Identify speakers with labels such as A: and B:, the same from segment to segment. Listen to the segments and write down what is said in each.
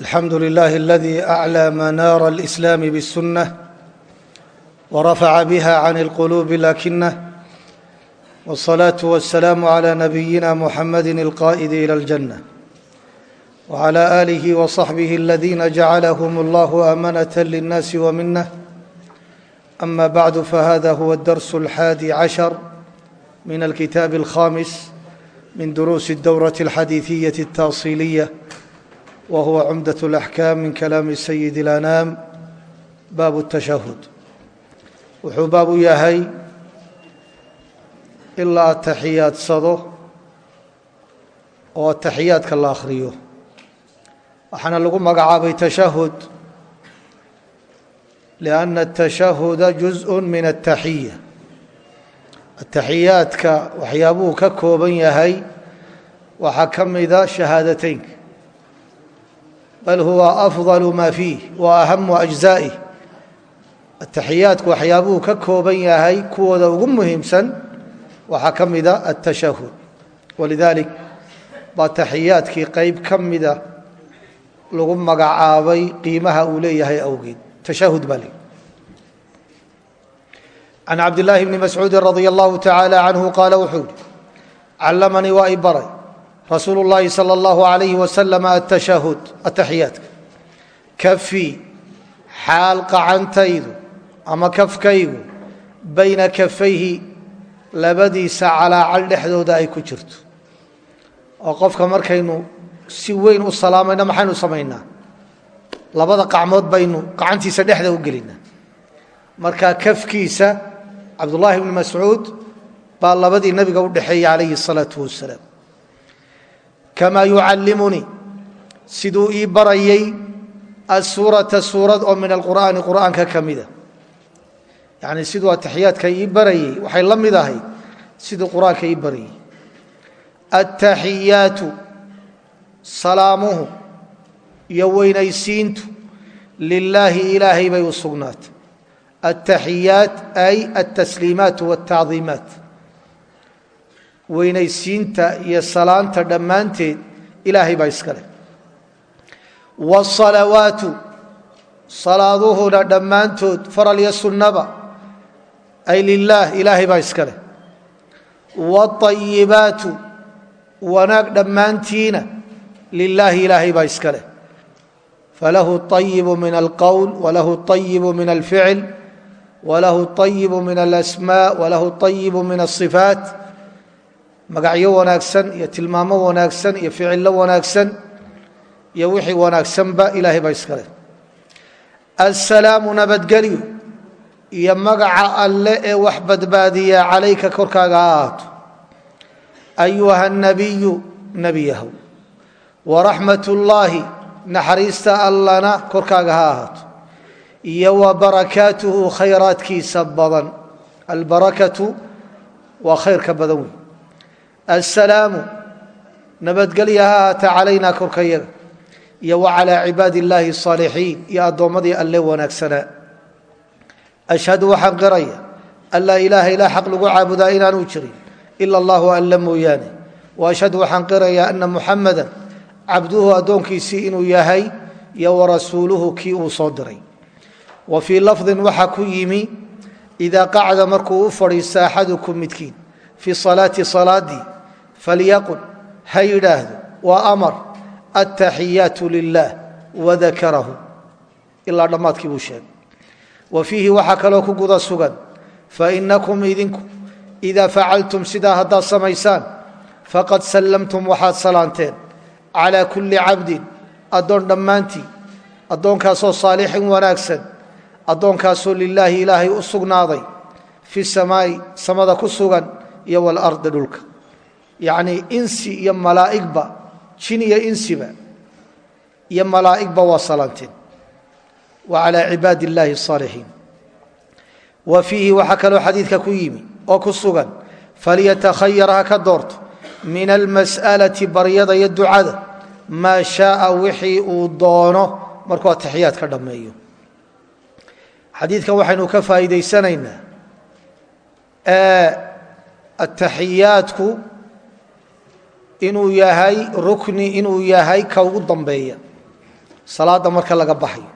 A: الحمد لله الذي أعلى منار الإسلام بالسنة ورفع بها عن القلوب الأكنة والصلاة والسلام على نبينا محمد القائد إلى الجنة وعلى آله وصحبه الذين جعلهم الله أمنة للناس ومنه أما بعد فهذا هو الدرس الحادي عشر من الكتاب الخامس من دروس الدورة الحديثية التاصيلية وهو عمدة الأحكام من كلام سيد الأنام باب التشهد wuxuu baab u yahay in la ataxiyaadsado oo ataxiyaadka la akhriyo waxaana lagu magacaabay tashahud lianna atashahuda juzءu min ataxiya ataxiyaadka waxyaabuhu ka kooban yahay waxaa ka mida shahaadateynka bal huwa afضal ma fiih wa ahamu أجزائه ataxiyaadku waxyaabuhu ka kooban yahay kuwooda ugu muhiimsan waxaa ka mida atashahud walidalik baa taxiyaadkii qeyb ka mida lagu magacaabay qiimaha uu leeyahay awgeed tashahud baa lii can cabdillaahi bni mascuudi radi allahu tacaala canhu qaala wuxuu yihi callamanii waa i baray rasuulu llaahi salى اllahu alayhi wasalam atashahud ataxiyaadka kafii xaal qacantaydu ama kafkaygu bayna kafayhi labadiisa calaacal dhexdooda ay ku jirto oo qofka markaynu si weyn u salaamayno maxaynu samaynaa labada qacmood baynu gacantiisa dhexda u gelinaa marka kafkiisa cabdullaahi bni mascuud baa labadii nabiga u dhexeeyey calayhi الsalaau wasalaam kamaa yucallimunii siduu ii barayay asuurata suurad oo min alqur'aani qur'aanka ka mida yani siduu ataxiyaadka ii barayey waxay la mid ahayd siduu qur'aanka ii barayey attaxiyaatu salaamuhu iyo weynaysiintu lilaahi ilaahay bay u sugnaatay attaxiyaat ay altasliimaat wاltacdiimaat weynaysiinta iyo salaanta dhammaanteed ilaahay baa iska leh. Wsalawaatu salaaduhuna dhammaantood faral iyo sunnaba ay lilaah ilaahay baa iska leh. Wاطayibaatu wanaag dhammaantiina lilaahi ilaahay baa iska iskale falahu ayibu min alqowl walahu ayibu min alficil walahu ayibu min alasmaa walahu ayibu min asifaat magacyo wanaagsan iyo tilmaamo wanaagsan iyo ficillo wanaagsan iyo wixii wanaagsanba ilaahay baa iska leh. Aلsalaamu nabadgelyu iyo magaca alle ee wax badbaadiya calayka korkaaga ha ahaato ayuha nabiyu nebiyahow waraxmat ullaahi naxariista allana korkaaga ha ahaato. Iyo wa barakaatuhu khayraadkiisa badan. Albarakatu waa khayrka badan wey asalaamu nabadgelya ha haata calaynaa korkayada iyo wa calaa cibaadi illaahi asaalixiin iyo addoommadii alle wanaagsanaa ashhadu waxaan qiraya an laa ilaaha ilaa xaq lagu caabudaa inaanuu jirin ila allahu alla mooyaane wa ashhadu waxaan qirayaa anna muxammadan cabduhu addoonkiisii inuu yahay iyo warasuuluhu kii uu soo diray wa fii lafdin waxaa ku yimi idaa qacda markuu u fadhiisto axadukum midkiin fii salaati salaadii falyaqul ha yidhaahdo waa amar. Attaxiyaatu lilah wadakarahu. Ilaa dhammaadkii buu sheegay. Wa fiihi waxaa kaloo ku guda sugan fainakum idinku idaa facaltum sidaa haddaad samaysaan faqad sallamtum waxaad salaanteen calaa kulli cabdin addoon dhammaantii addoonkaasoo saalixin wanaagsan addoonkaasoo lilaahi ilaahay u sugnaaday fi samaa'i samada ku sugan iyo walardi dhulka yacnii insi iyo malaa'igba jin iyo insiba iyo malaa'igba waa salanteen wa calaa cibaad illaahi asaalixiin wa fiihi waxaa kaloo xadiidka ku yimi oo ku sugan falyatakhayar ha ka doorto min almas'alati baryada iyo ducada maa shaaa wixii uu doono markuu ataxiyaad ka dhammeeyo. Xadiidkan waxaynu ka faa'iidaysanaynaa ataxiyaadku inuu yahay rukni inuu yahay ka ugu dambeeya. Salaada marka laga baxayo.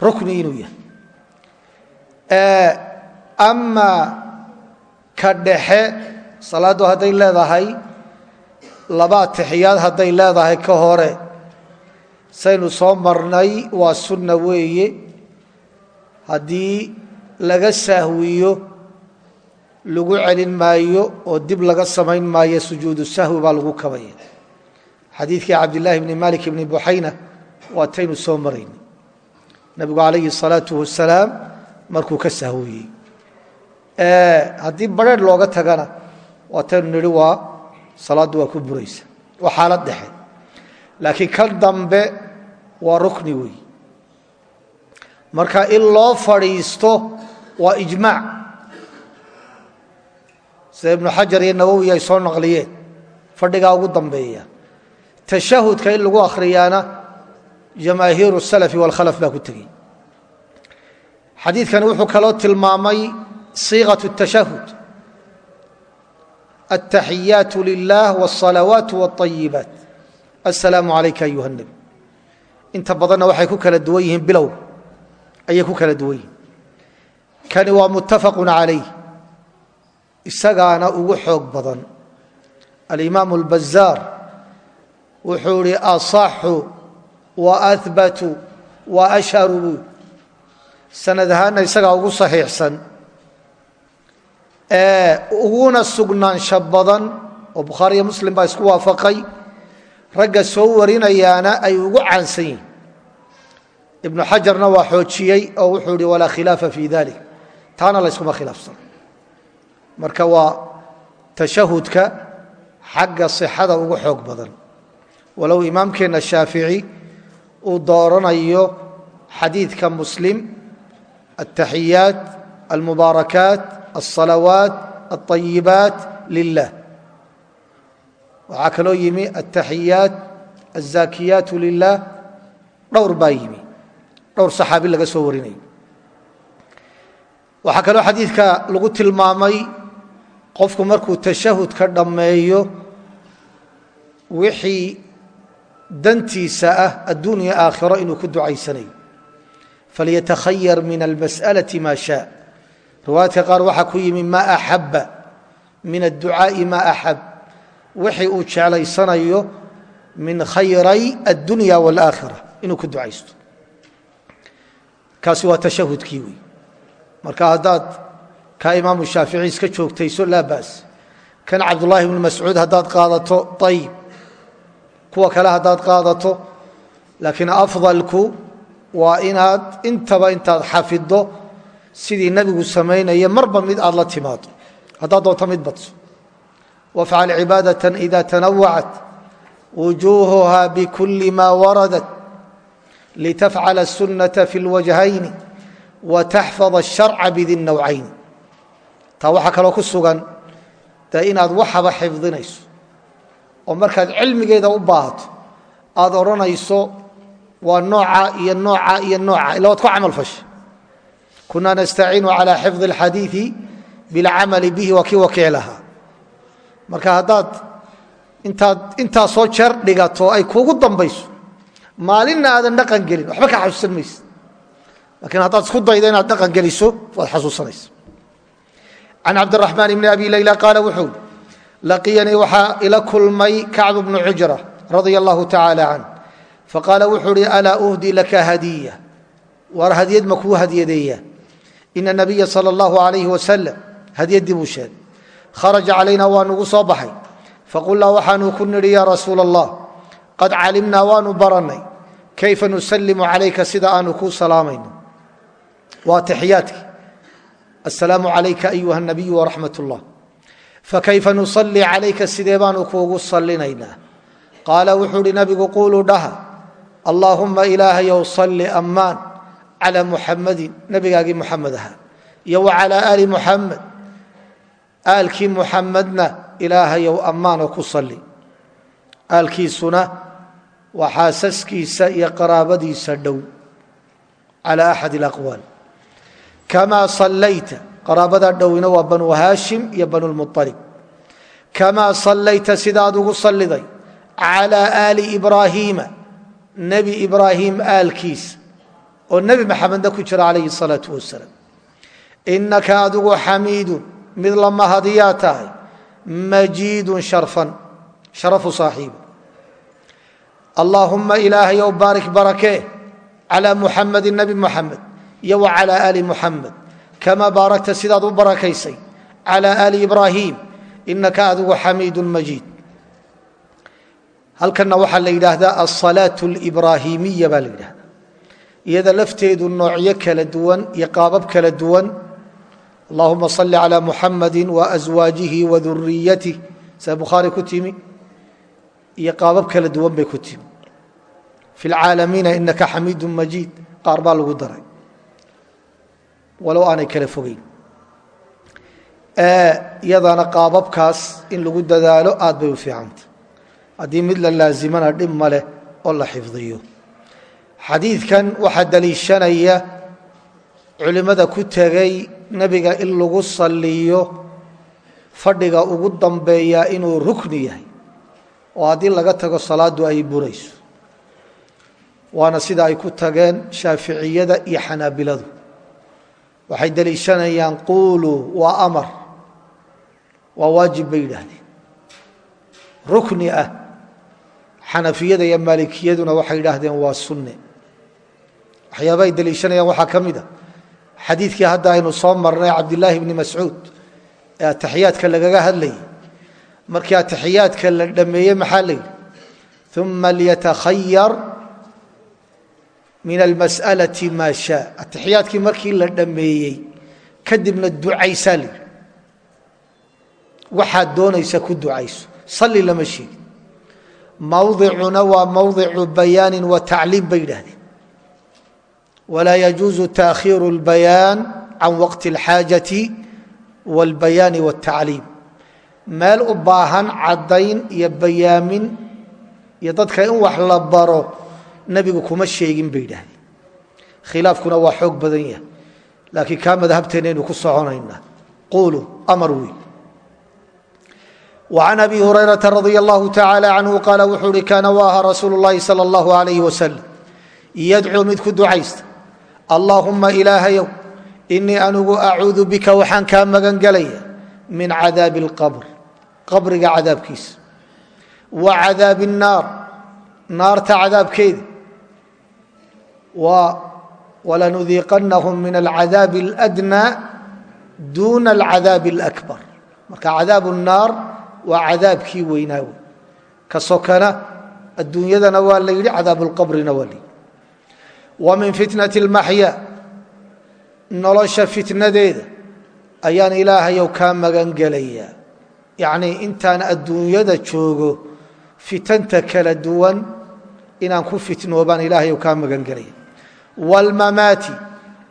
A: Rukni inuu yahay. Ama ka dhexe salaaddu hadday leedahay laba atixiyaad hadday leedahay ka hore. Saynu soo marnay waa sunna weeye. Haddii laga sahwiyo lagu celin maayo oo dib laga samayn maayo sujuudu sahwi baa lagu kabaya. Xadiidkii cabdillaahi bni malik bni buxayna waataynu soo maraynay nabigu calayhi salaatu wasalaam markuu ka sahwiyey. Haddii barheer looga tagana waataynu nihi waa salaaddu waa ku buraysa. Waa xaalad dhexe. Laakiin kan dambe waa rukni wey marka in loo fadhiisto waa ijmaac sida ibnu xajar iyo nawowi ay soo naqliyeen fadhigaa ugu dambeeya tashahudka in lagu akhriyaana jamaahiiru salafi wاlkhalaf baa ku tegey xadiidkani wuxuu kaloo tilmaamay siiqaة الtashahud التaxiyaat lilah والصalawaaت والطayibaat aلsalaamu عalayka ayuha الnebi inta badanna waxay ku kala duwan yihiin bilow ayay ku kala duwan yihiin kani waa muttafaq عalayh isagaana ugu xoog badan. Alimaam اlbazaar wuxuu ihi aصaxu waahbatu waashharu buu sanad ahaanna isagaa ugu saxiixsan. Uguna sugnaansha badan oo bukhaariyo muslim baa isku waafaqay ragga soo warinayaana ay ugu caansan yihiin ibnu xajarna waa xoojiyey oo wuxuu ihi walaa khilaafa fi dalik taana layskuma khilaafsan marka waa tashahudka xagga sixada ugu xoog badan. Walow imaamkeenna shaafici uu dooranayo xadiidka muslim altaxiyaat almubaarakaat alsalawaat alayibaat lilah waxaa kaloo yimi altaxiyaat alzaakiyaatu lilah dhowr baa yimi. Dhowr saxaabi laga soo warinayo waxaa kaloo xadiidka lagu tilmaamay qofku markuu tashahudka dhammeeyo wixii dantiisa ah adduuniya aakhiro inuu ku ducaysanayo falyatakhayar min almas'alati maa shaa riwaayadka qaar waxaa ku yimi maa axabba min adducaa'i maa axab wixii uu jeclaysanayo min khayray addunya wاlaakhira inuu ku ducaysto. Kaasi waa tashahudkii wey. Marka haddaad kaa imaamu shaafici iska joogtayso laa baas kan cabdullaahi bnu mascuud haddaad qaadato ayib kuwa kale haddaad qaadato laakiin afdalku waa inaad intaba intaad xafiddo sidii nebigu samaynaya marba mid aad la timaado haddaad doonto mid badso wafcal cibaadaة ida tanawacat wujuuhuha bkuli ma waradat litafcala الsunaةa fi اlwajhayni wtaxfad الsharca bidi nawcayn taa waxaa kaloo ku sugan dee inaad waxaba xifdinayso oo markaad cilmigeeda u baahato aad odhanayso waa nooca iyo nooca iyo nooca ila waad ku camal fashay kunaa nastaciinu calaa xifdi اlxadiiثi bilcamali bihi waa kii marka haddaad intaad intaas soo jeer dhigato ay kuugu dambayso maalinna aadan dhaqan gelin waxba ka xasuusan maysid. Laakiin haddaad isku daydo inaad dhaqan geliso waad xasuusanaysa can cabdiraxmaan bni abi layla qaala wuxuu laqiyanii waxaa ila kulmay kacb bnu cujra radia allahu tacaala can faqaala wuxuu uhi alaa uhdi laka hadiya waar hadiyad ma kuu hadiyadeeyaa ina nabiya sala allahu alayhi wasalam hadiyaddii buu sheegay kharaja calayna waa nugu soo baxay faqulnaa waxaanu ku nidhi yaa rasuula allah qad calimnaa waanu barannay kayfa nusalimu calayka sida aanu kuu salaamayno waa taxiyaadki asalaamu alayka ayuha nabiyu waraxmat اllah fakayfa nusalii calayka sidee baanu kuugu salinaynaa qaala wuxuu hi nabigu quuluu dhaha. Allaahuma ilaahayow salli ammaan calaa muxamadin nabigaagii muxamed ahaa. Iyo wacalaa aali muxamed aalkii muxamedna ilaahayow ammaanoo ku sali aalkiisuna waa xaasaskiisa iyo qaraabadiisa dhow. Calaa axad اlaqwaal kamaa sallayta qaraabada dhowina waa banu haashim iyo banu lmualib kamaa sallayta sidaad ugu salliday calى aali ibraahiima nebi ibraahim aalkiisa oo nebi maxamedna ku jira calayhi salaau wasalaam inaka adigu xamiidun mid la mahadiyaa tahay majiidun sharfan sharafu saaxiiba allaahumma ilaahayow baarik barakee calaa muxamedin nebi iyo wa calaa aali muxamed kamaa baarakta sidaad u barakaysay calaa aali ibraahim inaka adigu xamiidun majiid. Halkanna waxaa la yidhaahdaa alsalaatu alibraahimiya baa la yidhahdaa iyada lafteedu noocyo kala duwan iyo qaabab kala duwan. Allahuma salli calaa muxamadi waaswaajihi waduriyatih sida bukhaari ku timi? Iyo qaabab kala duwan bay ku timi. Fi lcaalamiina inaka xamiidu majiid. Qaar baa lagu daray walow aanay kala fogeyn iyadana qaababkaas in lagu dadaalo aad bay u fiicanta haddii mid la laazimana dhib ma leh oo la xifdiyo. Xadiidkan waxaa daliishanaya culimmada ku tegay nebiga in lagu saliyo fadhiga ugu dambeeya inuu rukni yahay. Oo haddii laga tago salaadu ay burayso. Waana sida ay ku tageen shaaficiyada iyo xanaabiladu waxay daliishanayaan quuluu waa amar. Waa waajib bay yidhaahdeen. Rukni ah xanafiyada iyo maalikiyaduna waxay yidhaahdeen waa sunne. Waxyaaba ay daliishanayaan waxaa ka mid a xadiidkii hadda aynu soo marnay cabdilaahi bni mascuud ee ataxiyaadka lagaga hadlayay markii ataxiyaadka la dhameeyey maxaa la yidhi? Uma liyatakhayar min almas'alati maa shaa ataxiyaadkii markii la dhameeyey kadibna ducaysaa la yidhi waxaad doonaysa ku ducayso salli lama sheegin mawdicuna waa mawdicu bayaanin wa tacliim bay yidhaahdeen walaa yajuuzu taakhiiru اlbayaan can waqti اlxaajati wاlbayaani wاtacliim meel u baahan caddayn iyo bayaamin iyo dadka in wax la baro nebigu kuma sheegin bay yidhaahdeen khilaafkuna waa xoog badan yahay laakiin kaa madhabteennaynu ku soconaynaa quulu amar wey وعن أbي هريرة رضي الله تعالى عنه قال wuxuu uhi kaana w aha rasuul الlahi slى الlaه عليه وسلم ydcuu mid ku ducaysta allahuma ilaahayow inii anugu acuudu bika waxaan kaa magan gelaya min cadaabi اlqabr qabriga cadaabkiisa wa cadaabi الnaar naarta cadaabkeeda walanudiiqanahum min alcadaabi اlأdnى duna اlcadaabi اlأkbar marka cadaab الnaar waa cadaabkii weynaa wey ka sokana adduunyadana waa la yidhi cadaabuulqabrina waa layidhi wa min fitnati اlmaxyaa nolosha fitnadeeda ayaan ilaahayow kaa magan gelayaa yacnii intaan adduunyada joogo fitanta kala duwan inaan ku fitnoobaan ilaahayow kaa magan gelaya wاlmamaati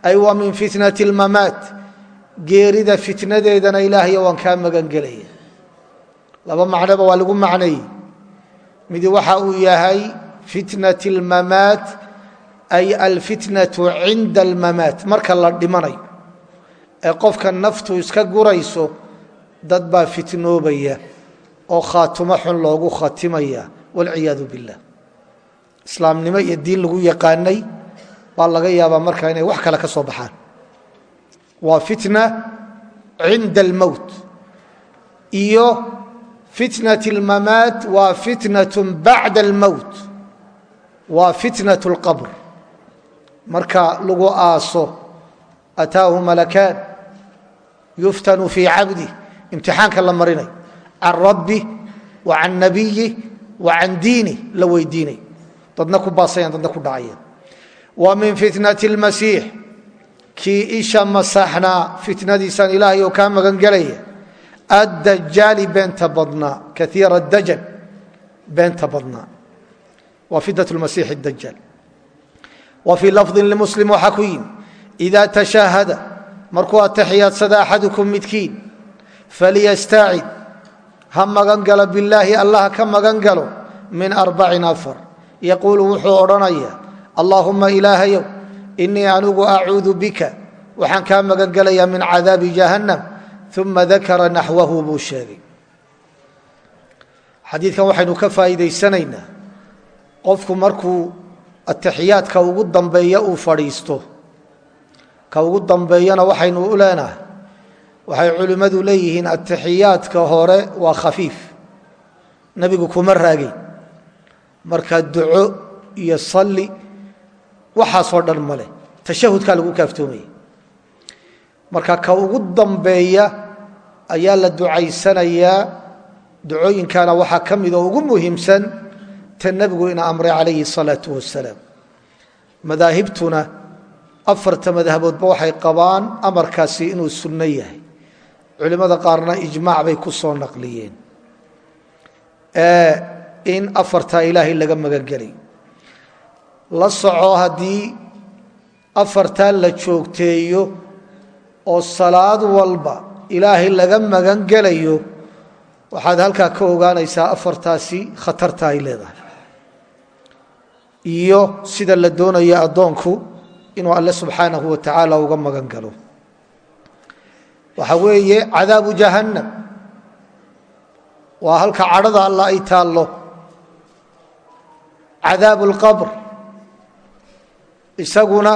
A: ay wa min fitnati اlmamaat geerida fitnadeedana ilaahayow waan kaa magan gelaya laba macnoba waa lagu macneeyey midi waxa uu yahay fitnat اlmamaat ay alfitnatu cinda almamaat marka la dhimanayo ee qofka naftu iska gurayso dad baa fitnoobaya oo khaatumo xun loogu khatimaya wاlciyaadu biاllah islaamnimo iyo diin lagu yaqaanay baa laga yaabaa marka inay wax kale ka soo baxaan waa fitna cinda almowt iyo fitnaة اlmamaat waa fitnaة bacda اlmowt waa fitnaة اlqabr marka lagu aaso ataahu malakaan yuftanu fii cabdi imtixaanka la marinay can rabbi wa can nabiyi wa can diini la weydiinay dadna ku baasayaan dadna ku dhacayaan wa min fitnaة اlmasiix kii isha masaxnaa fitnadiisaan ilaahay oo kaa magan gelaya addajaali beenta badnaa kaiira dajal beenta badnaa waa fitnat lmasiix dajaal wa fii lafdin limuslim waxaa ku yimi idaa tashahada markuu atexiyaadsada axadukum midkiin falyastaacid ha magan galo bilaahi allah ka magan galo min arbacin allaahuma ilaahayow inii anigu acuudu bika waxaan kaa magan gelayaa min cadaabi jahannam uma dakara naxwahu buu sheegay. Xadiidkan waxaynu ka faa'iidaysanaynaa qofku markuu atixiyaadka ugu dambeeya uu fadhiisto ka ugu dambeeyana waxaynu u leenahay waxay culimmadu leeyihiin atixiyaadka hore waa khafiif nebigu kuma raagin. Marka duco iyo salli waxaasoo dhan male tashahudkaa lagu kaaftoomayay marka ka ugu dambeeya ayaa la ducaysanayaa ducooyinkaana waxaa ka mid oo ugu muhiimsan ta nebigu ina amray calayhi الsalaau wasalaam madaahibtuna afarta madhaboodba waxay qabaan amarkaasi inuu sunno yahay. Culimmada qaarna ijmaac bay ku soo naqliyeen. In afartaa ilaahay laga magangelay la soco haddii afartaa la joogteeyo oo salaad walba ilaahay laga magan gelayo waxaad halkaa ka ogaanaysaa afartaasi khatarta ay leedahay. Iyo sida la doonayo addoonku inuu alle subxaanahu wa tacaala uga magan galo. Waxa weeye cadaabu jahannam. Waa halka cadhada alla ay taallo. Cadaabu اlqabr isaguna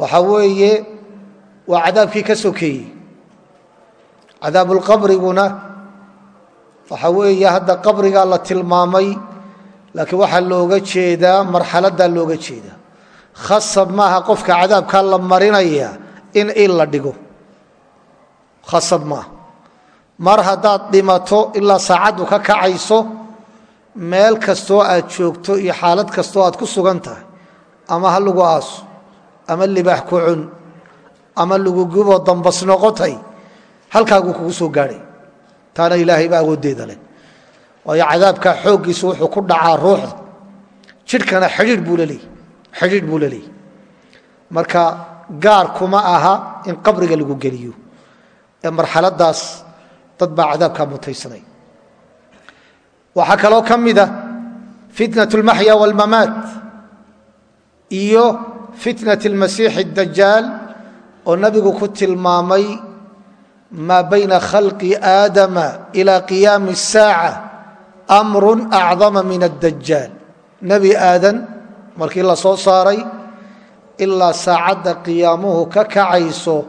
A: waxa weeye waa cadaabkii ka sokeeyey. Cadaabu lqabriguna waxa weeye hadda qabrigaa la tilmaamay laakiin waxaa looga jeedaa marxaladdaa looga jeedaa. Khasab maaha qofka cadaabkaa la marinaya in il la dhigo. Khasab maaha. Mar haddaad dhimato ilaa saacaddu ka kacayso meel kastoo aad joogto iyo xaalad kastoo aad ku sugan tahay ama ha lagu aaso ama libaax ku cun ama lagugubo dambas noqotay halkaagu kugu soo gaadhay. Taana ilaahay baa awooddeeda leh. Waayo cadaabkaa xooggiisu wuxuu ku dhacaa ruuxda. Jidhkana xidhiir buu laleeyay xidhiir buu laleeyay marka gaar kuma aha in qabriga lagu geliyo ee marxaladaas dad baa cadaabkaa mutaysanay waxaa kaloo ka mida ah fitnat اlmaxya wاlmamaat iyo fitnaة اlmasiixi اdajaal oo nabigu ku tilmaamay maa bayna khalqi aadama ilى qiyaami الsaaعة amru acdama min الdajaal nebi aadan markii la soo saaray ilaa saacadda qiyaamuhu ka kacayso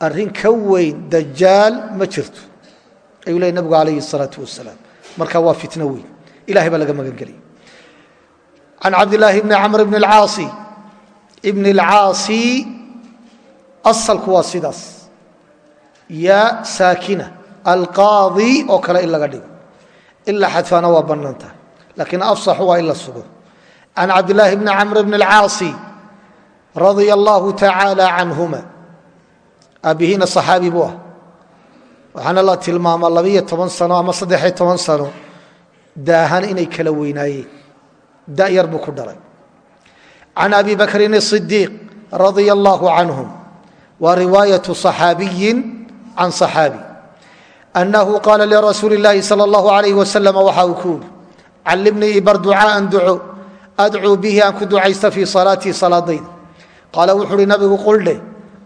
A: arrin ka weyn dajaal ma jirto ayuu ley nabigu alayh الsalaaةu wasalaam marka waa fitno weyn ilahay baa laga magan geliyay can cabdilaahi bni camr bn اlcaasi bn اlcaasi asalku waa sidaas yaa saakina alqaadi oo kale in laga dhigo ila xadfaana waa bannaan tahay laakiin afsaxu waa in la sugo can cabdilaahi bni camr bn اlcaasi radia allahu tacaala canhuma aabbihiina صaxaabi buu ah waxaana la tilmaamaa labiyo toban sano ama saddexiyo toban sano daahan inay kala weynaayeen da'yar buu ku dhalay can abi bakrin الصidiiq radia allahu canhum wa riwaayaةu صaxaabiyin can صaxaabi annahu qaala lirasuuli اllahi salى اllahu alayh wasalam waxa uu ku uri callimnii ibar ducaaan duco adcuu bihi aan ku ducaysta fii salaatii salaadayda qaala wuxu uhi nabigu quldhe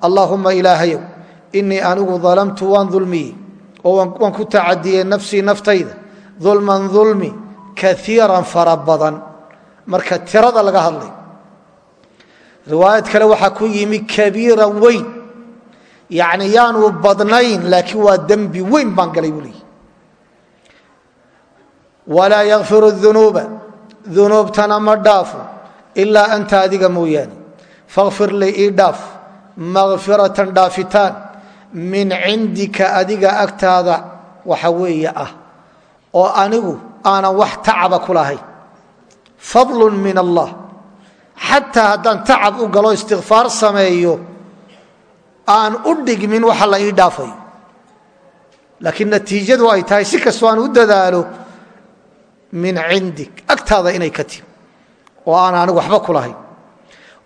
A: allaahuma ilaahayow inii anigu dalamtu waan dulmiyey oo waan ku tacadiyey nafsii naftayda dulman dulmi kaiiran fara badan marka tirada laga hadlay. Riwaayad kale waxaa ku yimi kabiiran weyn. Yacni yaanu badnayn laakiin waa dembi weyn baan galay buu leeyi walaa yakfiru dunuuba dunuubtana ma dhaafo ilaa anta adiga mooyaane. Fakfir li ii dhaaf makfiratan dhaafitaan min cindika adiga agtaada waxa weeye ah. Oo anigu aanan wax tacaba ku lahayn fadlu min allah. Xataa haddaan tacab u galo istikfaar sameeyo aan u dhigmin waxa la ii dhaafayo laakiin natiijadu ay tahay si kastoo aan u dadaalo min cindik agtaada inay ka timi oo aan anigu waxba ku lahayn.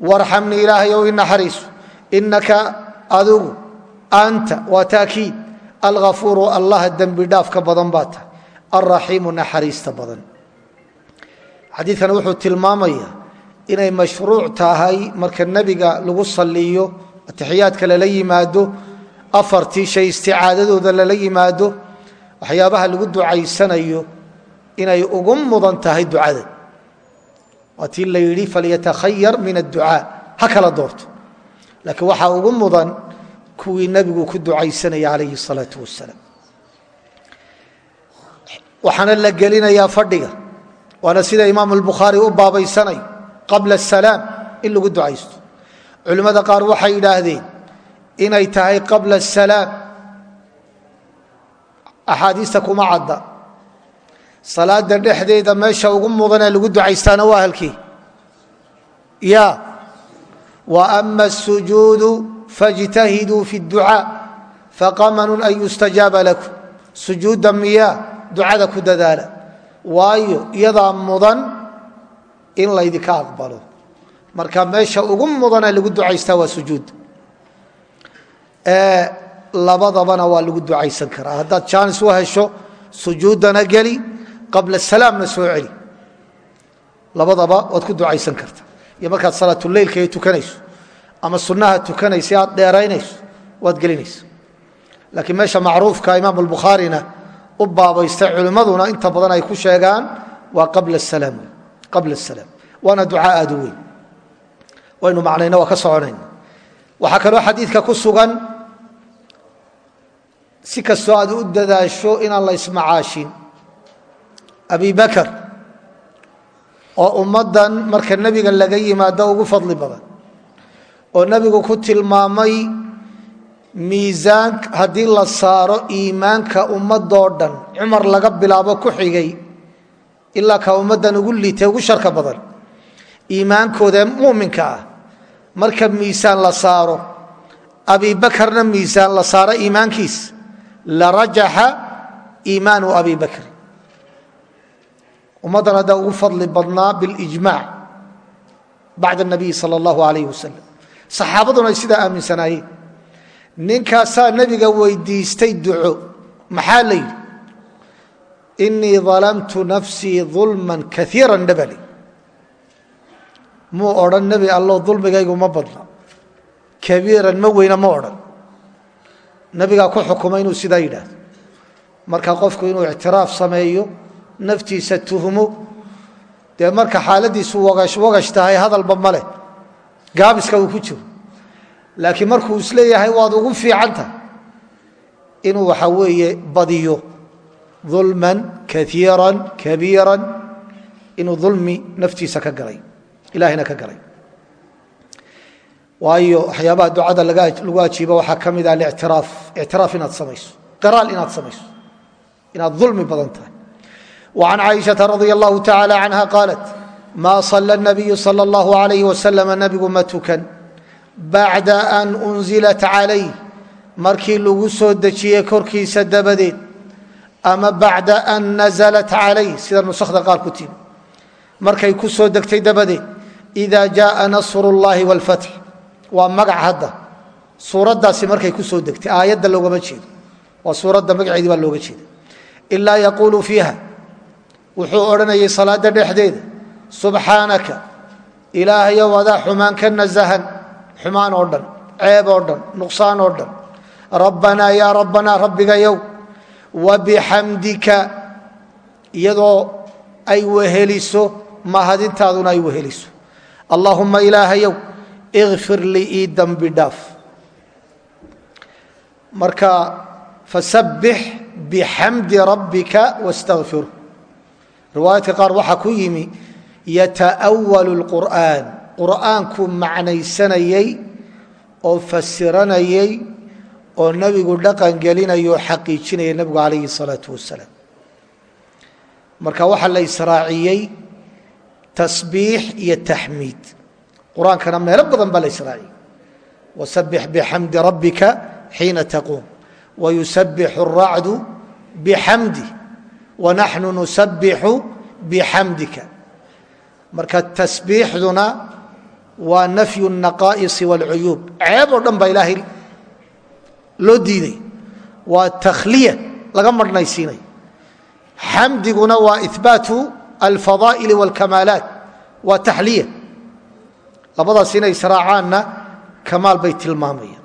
A: Warxamnii ilaahay ow i naxariiso inaka adigu anta waa taakiid alghafuuru allaha dembi badan baa tahay. Alraxiimu naxariista badan xadiidkan wuxuu tilmaamaya inay mashruuc tahay marka nebiga lagu saliyo atixiyaadka lala yimaado afartii shay isticaadadooda lala yimaado waxyaabaha lagu ducaysanayo inay ugu mudan tahay ducada. Waa tii la yidhi falyatakhayar min adducaa. Ha kala doorto. Laakiin waxaa ugu mudan kuwii nebigu ku ducaysanaya calayhi الsalaau wasalaam waxaana la gelinayaa fadhiga waana sida imaam bukhaari u baabaysanay qabla salaam in lagu ducaysto. Culimmada qaar waxay idhaahdeen inay tahay qabla salaam axaadiista kuma cadda. Salaada dhexdeeda meesha ugu mudanee lagu ducaystaana waa halkii. Ya wa ama asujuudu fاjtahiduu fi اdducaa faqamanun an yustajaaba lakum. Sujuudda miyaa ducada ku dadaala waayo iyadaa mudan in laydinka aqbalo. Marka meesha ugu mudanee lagu ducaystaa waa sujuudda labadabana waa lagu ducaysan karaa. Haddaad jaanis u hesho sujuuddana geli qabla salaamna soo celi. Labadaba waad ku ducaysan karta. Iyo markaad salaatuleylka ay tukanayso ama sunnaha tukanaysa aad dheeraynayso waad gelinaysa laakiin meesha macruufka imaam albukhaarina u baabaystay culimmaduna inta badan ay ku sheegaan waa qabla salaam waana ducaa aad u weyn. Waynu macnayna waa ka soconayna. Waxaa kaloo xadiidka ku sugan si kastoo aad u dadaasho inaan la ismacaashin abi bakar oo ummaddan marka nebiga laga yimaado ugu fadli badan oo nebigu ku tilmaamay miisaan haddii la saaro iimaanka ummadoo dhan cumar laga bilaabo ku xigay ilaa ka ummaddan ugu liitay ugu sharka badan. Iimaankooda muminka ah. Marka miisaan la saaro abi bakarna miisaan la saaro iimaankiis. Larajaxa iimaanu abi bakri ummaddan haddaa ugu fadli badnaa bilijmac bacda nabiy sal allahu alayh wasalam saxaabaduna ay sidaa aaminsanaayeen ninkaasaa nebiga weydiistay duco. Maxaa la yidhi? Inii dalamtu nafsii dulman kaiira dhabali muu odhan nebi allo dulmigaygu ma badna. Kabiiran ma weyna ma odhan. Nebigaa ku xukuma inuu sidaa yidhaahdo. Marka qofku inuu ictiraaf sameeyo naftiisa tuhmo dee marka xaaladiisu wagash tahay hadalba maleh gaabiska uu ku jiro laakiin markuu isleeyahay waad ugu fiicantahay inuu waxa weeye badiyo ulman kaiira kabiira inuu ulmi naftiisa ka galay ilahayna ka galay waayo waxyaabaha ducada lagu ajiibo waxaa ka mid ah alictiraaf ictiraaf inaad samayso qiraal inaad samayso inaad ulmi badan tahay وعن cائiشhaةa رضي الله تعالى عنها قالت ma صلى النبي صلى الله عليه وسلم نbigu ma tukan baعda أn أنزiلت عalayh markii lagu soo dejiyey korkiisa dabadeed ama baعda أn نزلت عalayh sida نuسkhda qaar ku timi markay ku soo degtay dabadeed إida جاءa نصر الlahi والفتح waa magac hadda suuraddaasi markay ku soo degtay aayadda loogama jeedo waa suuradda magaceedii baa looga jeeda ilaa yaquulu fiiha wuxuu odhanayay salaada dhexdeeda subxaanaka ilaahayow adaa xumaan ka nasahan xumaan oo dhan ceeb oo dhan nuqsaan oo dhan. Rabbanaa yaa rabbanaa rabbigayow wabixamdika iyadoo ay weheliso mahadintaaduna ay weheliso. Allaahumma ilaahayow ikfir lii ii dembi dhaaf. Marka fasabbix bixamdi rabbika wastakfiru riwaayaadka qaar waxaa ku yimi yata'awalu lqur'aan qur'aankuu macnaysanayey oo fasiranayey oo nebigu dhaqan gelinaya oo xaqiijinaya nebigu calayhi salaatu wasalaam marka waxaa la israaciyey tasbiix iyo taxmiid qur'aankana meelo badan baa la israaciyey wasabbix bixamdi rabbika xiina taquum. Wayusabbixu الracdu bixamdi wanaxnu nusabbixu bixamdika marka tasbiixduna waa nafyu الnaqaa'isi wاlcuyuub ceeb oo dhan baa ilaahay loo diiday waa takhliya laga marhnaysiinay xamdiguna waa ihbaatu alfadaa'ili wاlkamaalaat waa taxliya labadaas inay israacaanna kamaal bay tilmaamayaan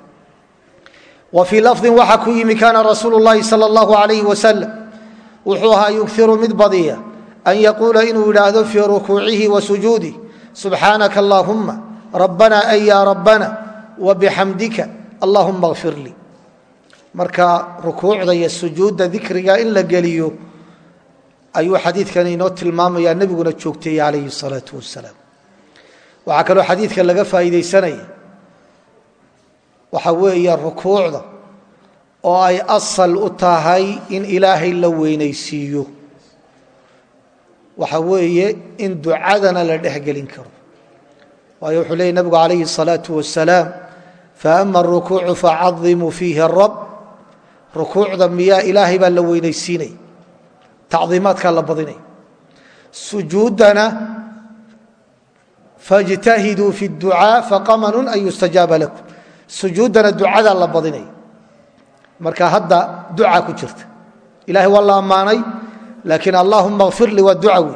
A: wa fii lafdin waxaa ku yimi kaana rasuulu اllahi salى اllahu alayh wasalam wuxuu ahaa yugiru mid badiya an yaquula inuu yidhaahdo fii rukuucihi wa sujuudih subxaanaka allaahuma rabbana ay yaa rabbana wabixamdika allahuma kfir lii marka rukuucda iyo sujuudda dikriga in la geliyo ayuu xadiidkan inoo tilmaamaya nebiguna joogteeyey calayhi الsalaau wasalaam waxaa kaloo xadiidka laga faa'iidaysanaya waxa weeye rukuucda oo ay asal u tahay in ilaahay la weynaysiiyo waxa weeye in ducadana la dhexgelin karo waayo wuxuu leeyay nabigu calayhi الsalaaةu wasalaam faama الrukuucu facadimuu fiihi الrab rukuucda miyaa ilaahay baa la weynaysiinaya tacdiimaadkaa la badinaya sujuuddana faاjtahiduu fi الducاa faqamanu an yustajaaba lakum sujuuddana ducadaa la badinaya marka hadda duca ku jirta ilahay waa la ammaanay laakiin allahuma kfir lii waa ducawi.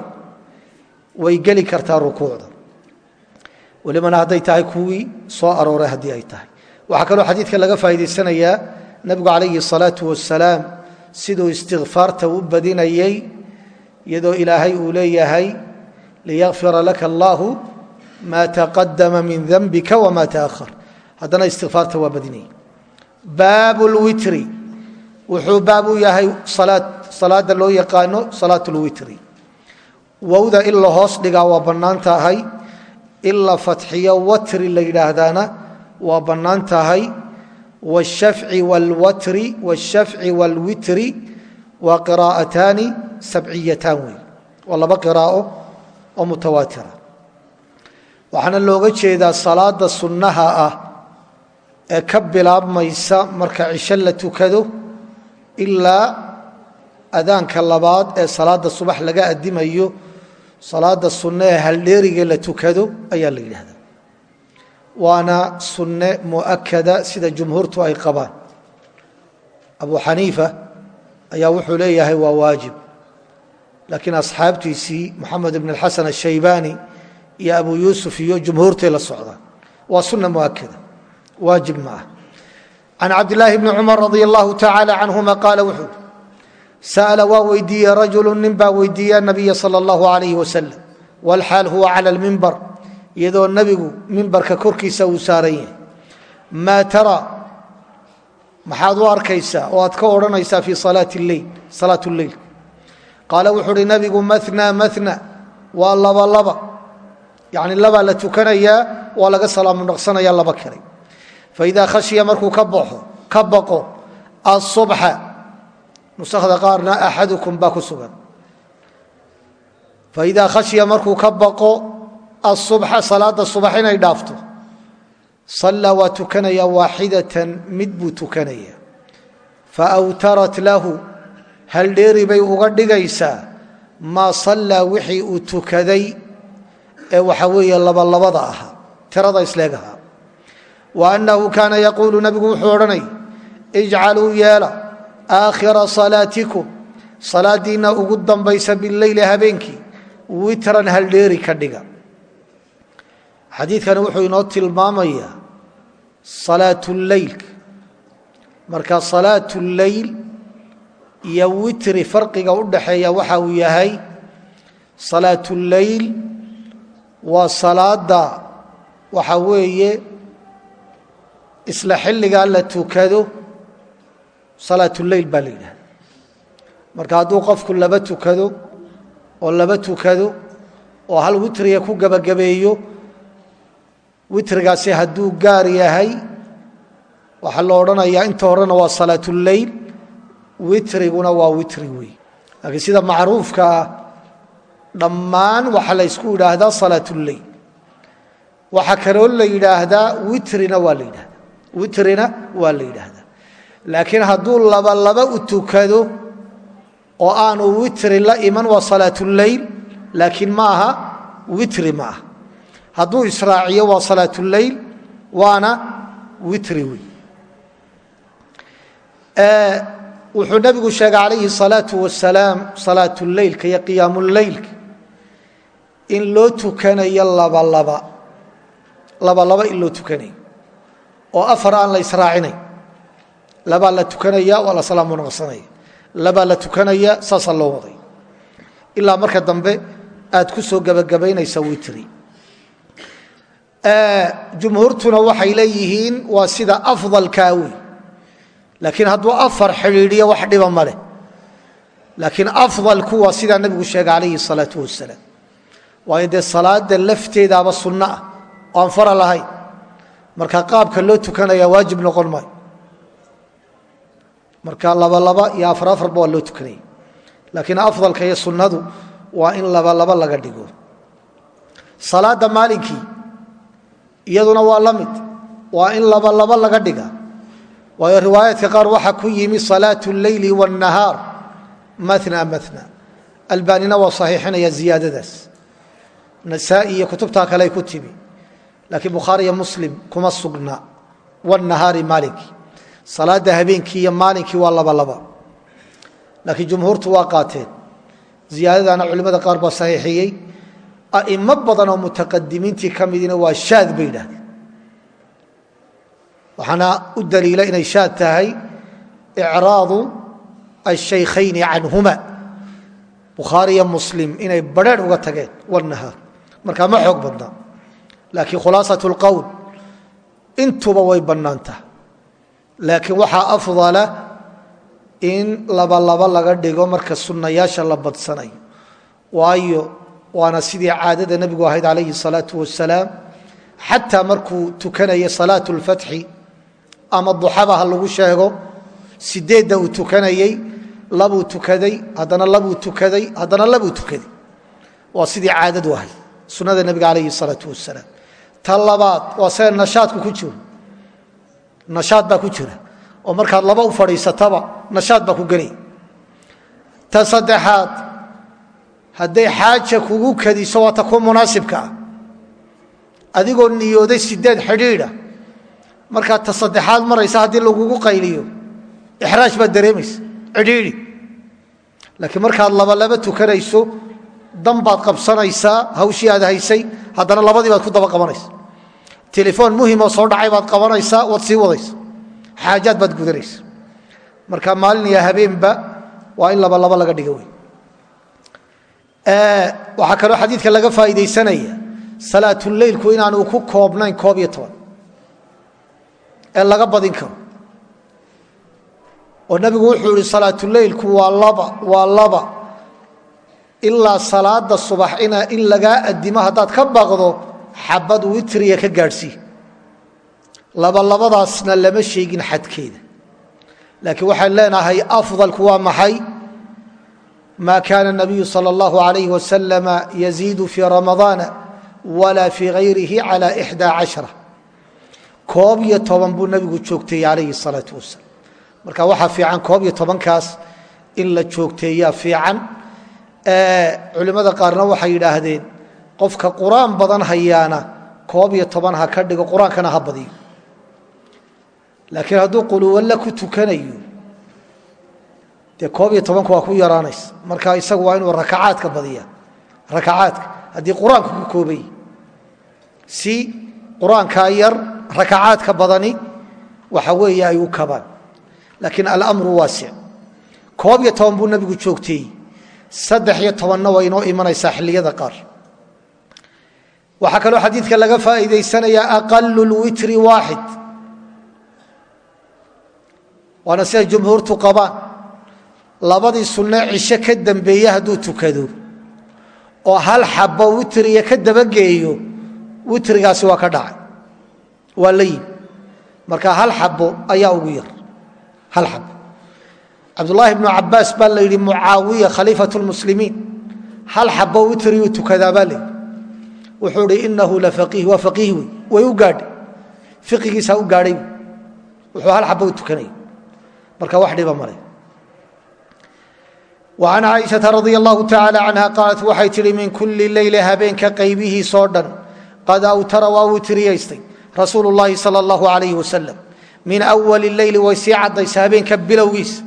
A: Way geli kartaa rukuucda. Welibana hadday tahay kuwii soo arooray haddii ay tahay. Waxaa kaloo xadiidka laga faa'idaysanayaa nebigu calayhi الsalaau wasalaam siduu istikfaarta u badinayey iyadoo ilaahay uu leeyahay liyakfira laka allaahu maa taqadama min dembika wma taahar haddana istiaarta waa badinayey baab witri. Wuxuu baab u yahay salaada loo yaqaano salaat lwitri wawda in la hoos dhigaa waa bannaan tahay in la fatxiyo watri la yidhaahdaana waa bannaan tahay. Washafci wlwatri washafci wاlwitri waa qiraa'ataani sabciyataan wey waa laba qiraa'o oo mutawaatira. Waxaana looga jeedaa salaada sunnaha ah ee ka bilaabmaysa marka cisho la tukado ilaa adaanka labaad ee salaada subax laga adimayo salaada sunne ee haldheeriga la tukado ayaa la yidhahdaa waana sunne muakada sida jumhuurtu ay qabaan abu xaniifa ayaa wuxuu leeyahay waa waajib laakiin asxaabtiisii moxamed ibn اlxasan الshaybani iyo abu yuusuf iyo jumhuurtay la socdaan waa sunna muakada waajib ma ah can cabdilaahi bni cumar radi allahu tacaala canhuma qaala wuxuu sa'ala waa weydiiyey rajulu nin baa weydiiya nabiya sala allahu alayhi wasalam walxaal huwa cala almimbar iyadoo nebigu mimbarka korkiisa uu saaran yahay maa tara maxaad u arkaysaa oo aad ka odhanaysaa fii salaati lleyl salaat lleyl qaala wuxuu uhi nabigu manaa mana waa laba laba yacni labaa la tukanayaa waa laga salaamu naqsanayaa laba kale ka baxo ka nusakda qaarna axadukum baa ku sugan. Faidaa khashiya markuu ka baqo asubxa salaada subax inay dhaafto sallaa waa tukanaya waaxidatan mid buu tukanaya. Faawtarat lahu haldheeri bay uga dhigaysaa maa sallaa wixii uu tukaday ee waxa weeye labalabada ahaa tirada isleeg ahaa wa annahu kaana yaquulu nabigu wuxuu odhanay ijcaluu yeela aakhira salaatikum salaadiinna ugu dambaysa bileyli habeenkii witran haldheeri ka dhiga. Xadiidkani wuxuu inoo tilmaamayaa salaatu leylka marka salaatu leyl iyo witri farqiga u dhaxeeya waxa uu yahay salaatu leyl waa salaada waxa weeye isla xilligaa la tukado salaatu leyl baa la yidhahda marka hadduu qofku laba tukado oo laba tukado oo hal witriga ku gebagabeeyo witrigaasi hadduu gaar yahay waxaa la odhanayaa inta horena waa salaatu leyl witriguna waa witri wey laakiin sida macruufka ah dhammaan waxaa la ysku yidhaahdaa salaat leyl waxaa kaloo la yidhaahdaa witrina waa la yidhahdaa. Witrina waa la yidhaahdaa laakiin hadduu laba laba u tukado oo aanu witri la iman waa salaat leyl laakiin ma aha witri ma aha. Hadduu israaciyo waa salaat leyl waana witri wey wuxuu nabigu sheegay calayhi salaau wasalaam salaat leylka iyo qiyaamu leylka in loo tukanayo labalaba labalaba in loo tukanayo. Oo afar aan la israacinay labaa la tukanaya waa la naqsanaya labaa la tukanaya saasaa loo waday. Ilaa marka dambe aad ku soo gebagabaynaysa witri jumhuurtuna waxay leeyihiin waa sida afdalkaa wey laakiin hadduu afar xidhiidhiyo wax dhiba ma leh. Laakiin afdalku waa sidaa nebigu sheegay calayhi salaau wasalaam waayo dee salaada lafteedaaba sunno ah oo aan fara lahayn. Marka qaabka loo tukanaya waajib noqon maayo marka laba laba iyo afar afarba waa loo tukanaya laakiin afdalka iyo sunnadu waa in laba laba laga dhigo salaada maalinkii iyaduna waa la mid waa in laba laba laga dhiga waayo riwaayaadka qaar waxaa ku yimi salaatu اleyli wاnnahaar mana mana albanina waa saxiixinaya ziyaadadaas nasaa-i iyo kutubtaa kale ku timi laakiin bukhaari iyo muslim kuma sugna wاnahaari maalinkii salaada habeenkii iyo maalinkii waa laba laba laakiin jumhuurtu waa qaateen. Ziyaadadana culimada qaar baa saxiixiyey. Aimo badan oo mutaqadimiintii ka midina waa shaad bay yidhahdeen waxaana u daliila inay shaad tahay icraadu ashaykayni canhuma. Bukhaari iyo muslim inay barheer uga tageen wanahaar markaa ma xoog badna laakiin khulaasat اlqowl intuba way bannaantaha laakiin waxaa afdala in laba laba laga dhigo marka sunnayaasha la badsanayo waayo waana sidii caadada nebigu ahayd calayhi الsalaaةu wasalaam xataa markuu tukanaya salaaة اlfatxi ama duxaba ha lagu sheego sideedda uu tukanayey labuu tukaday haddana labuu tukaday haddana labuu tukaday waa sidii caadadu ahayd sunnada nebiga calayhi الsalaaةu wasalaam ta labaad waa sida nashaadku ku jiro nashaad baa ku jira. oo markaad laba u fadhiisataba nashaad baa ku gelaya ta saddexaad hadday xaaja kugu kadiso waa ta ku munaasibka ah. Adigoo niyooday sideed xidhiidha. Markaad ta saddexaad maraysa haddii lagugu qayliyo ixraaj baad dareemaysa cidhiidhi laakiin markaad labalaba tukanayso dan baad qabsanaysaa hawshii aad haysay haddana labadii baad ku daba qabanaysa telefoon muhimoo soo dhacay baad qabanaysaa waad sii wadaysa. Xaajaad baad gudanaysa marka maalin iyo habeenba waa in laba laba laga dhiga wey waxaa kaloo xadiidka laga faa'iidaysanaya salaatuleylku inaanu ku koobnayn koob iyo toban. Ee laga badin karo. Oo nabigu wuxuu ihi salaatuleylku waa laba waa laba. Ilaa salaada subax in lagaa adimo haddaad ka baqdo xabad witriya ka gaadhsii labalabadaasna lama sheegin xadkeeda laakiin waxaan leenahay afdalku waa maxay ma kaana nabiyu salى اllahu alayh wasalama yaziidu fii ramadaana wala fii hayrihi cala ixdaa cashra koob iyo toban buu nabigu joogteeyey calayhi الsalaau wasalaam marka waxaa fiican koob iyo tobankaas in la joogteeyaa fiican culimmada qaarna waxay yidhaahdeen qofka qur'aan badan hayaana koob iyo toban ha ka dhigo qur'aankana ha badiyo. Laakiin hadduu quluwalle ku tukanayo dee koob iyo tobanka waa ku yaraanaysa. Marka isagu waa inuu rakacaadka badiya rakacaadka haddii qur'aanku ku koobay si qur'aankaa yar rakacaadka badani waxa weeye ay u kabaan. Laakiin alamru waasic koob iyo toban buu nebigu joogteeyey saddex iyo tobanna waa inoo imanaysaa xilliyada qaar waxaa kaloo xadiidka laga faa'iidaysanayaa aqalu lwitri waaxid waana siday jumhuurtu qabaan. Labadii sunne cisho ka dambeeye hadduu tukado oo hal xabo witriga ka dabageeyo witrigaasi waa ka dhacay. Waa la yimi marka hal xabo ayaa ugu yar. Hal xabo cabdullaahi bnu cabaas baa la yidhi mucaawiya khaliifat lmuslimiin hal xabo witriyuu tukadaa baa wuxuu hi inahu lafaqiih waa faqiih wey way u gaadhay fiqigiisa u gaadhay wuxuu hal xabo u tukanaya marka wax dhiba male وعن cائiشhaةa رaضي الله تaعالى عنها qاaلت waxay tihi min kuli leyl habeenka qaybihiisoo dhan qad awtara waa witriyaystay rasuul الlahi salى الlaه عaليه وasلم min أwل الleyli way sii cadaysa habeenka bilowgiisa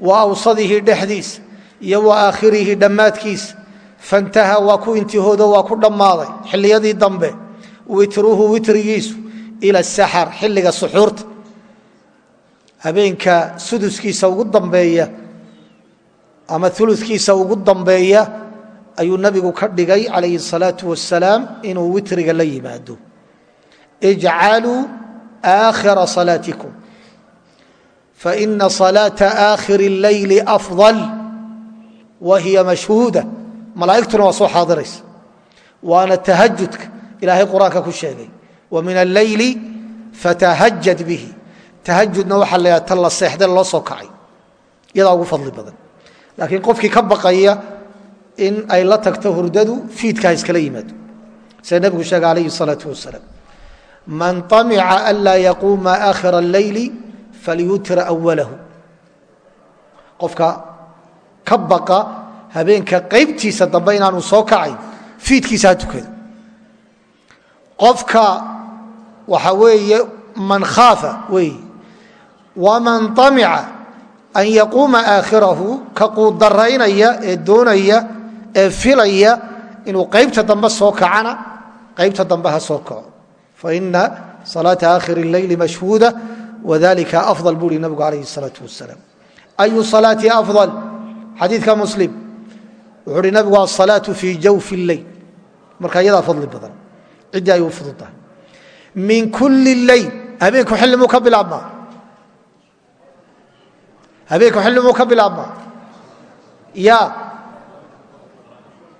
A: wa awsadihi dhexdiisa iyo wa aakhirihi dhammaadkiisa fantaha waa ku intihoodo waa ku dhammaaday xilliyadii dambe witruhu witrigiisu ilى الsaxr xilliga suxuurta habeenka suduskiisa ugu dambeeya ama ulukiisa ugu dambeeya ayuu nabigu ka dhigay calayhi الsalaaةu wasalaam inuu witriga la yimaado ijcaluu aakhira salaatikum faina salaata aakhiri اleyli afضal wa hiya mashhuuda malaa'igtuna waa soo xaadiraysa waana tahajudka ilaahay qur-aanka ku sheegay wa min alleyli fatahajad bihi tahajudna waxaa la tan la seexde loo soo kacay iyadaa ugu fadli badan laakiin qofkii ka baqaya in ay la tagto hurdadu fiidka ha iskala yimaado sida nebigu sheegay alayhi الsalaaةu wasalaam man طamica an laa yaquuma aakhira اleyli falyutra awalahu qofka ka baqa habeenka qaybtiisa dambe inaanu soo kacayn fiidkiisa ha tukado qofka waxa weeye man khaafa weeye waman طamica an yaquuma aakhirahu ka quudaraynaya ee doonaya ee filaya inuu qaybta dambe soo kacana qaybta dambe ha soo kaco faina salaata aakhiri اleyli mashhuuda wadalika afضal buu hi nabigu alayh الsalaaةu wasalaam ayu salaati afضal xadiidka muslim wuxuu hi nabigu asalaatu fii jawfi اleyl marka iyadaa fadli badan ciddii ay u fududtahay min kuli leyl habeenku xillimuu ka bilaabmaa? Habeenku xillimuu ka bilaabmaa? Ya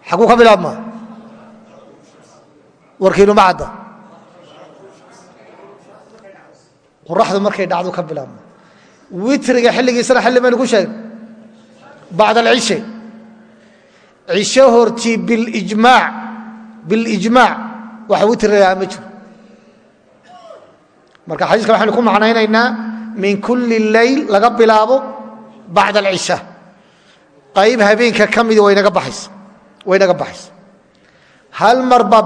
A: xaguu ka bilaabmaa? Warkiinu ma cadda. Qoraxdu markay dhacdu ka bilaabmaa. Witriga xilligiisana xilli baynu ku sheegn bacd alcishe cisho hortii bilijmaac waxa witrigaa ma jiro. Marka xadiiska waxaynu ku macnaynaynaa min kuli leyl laga bilaabo bacd alcisha. Qayb habeenka ka midi waynaga baxaysa hal mar baa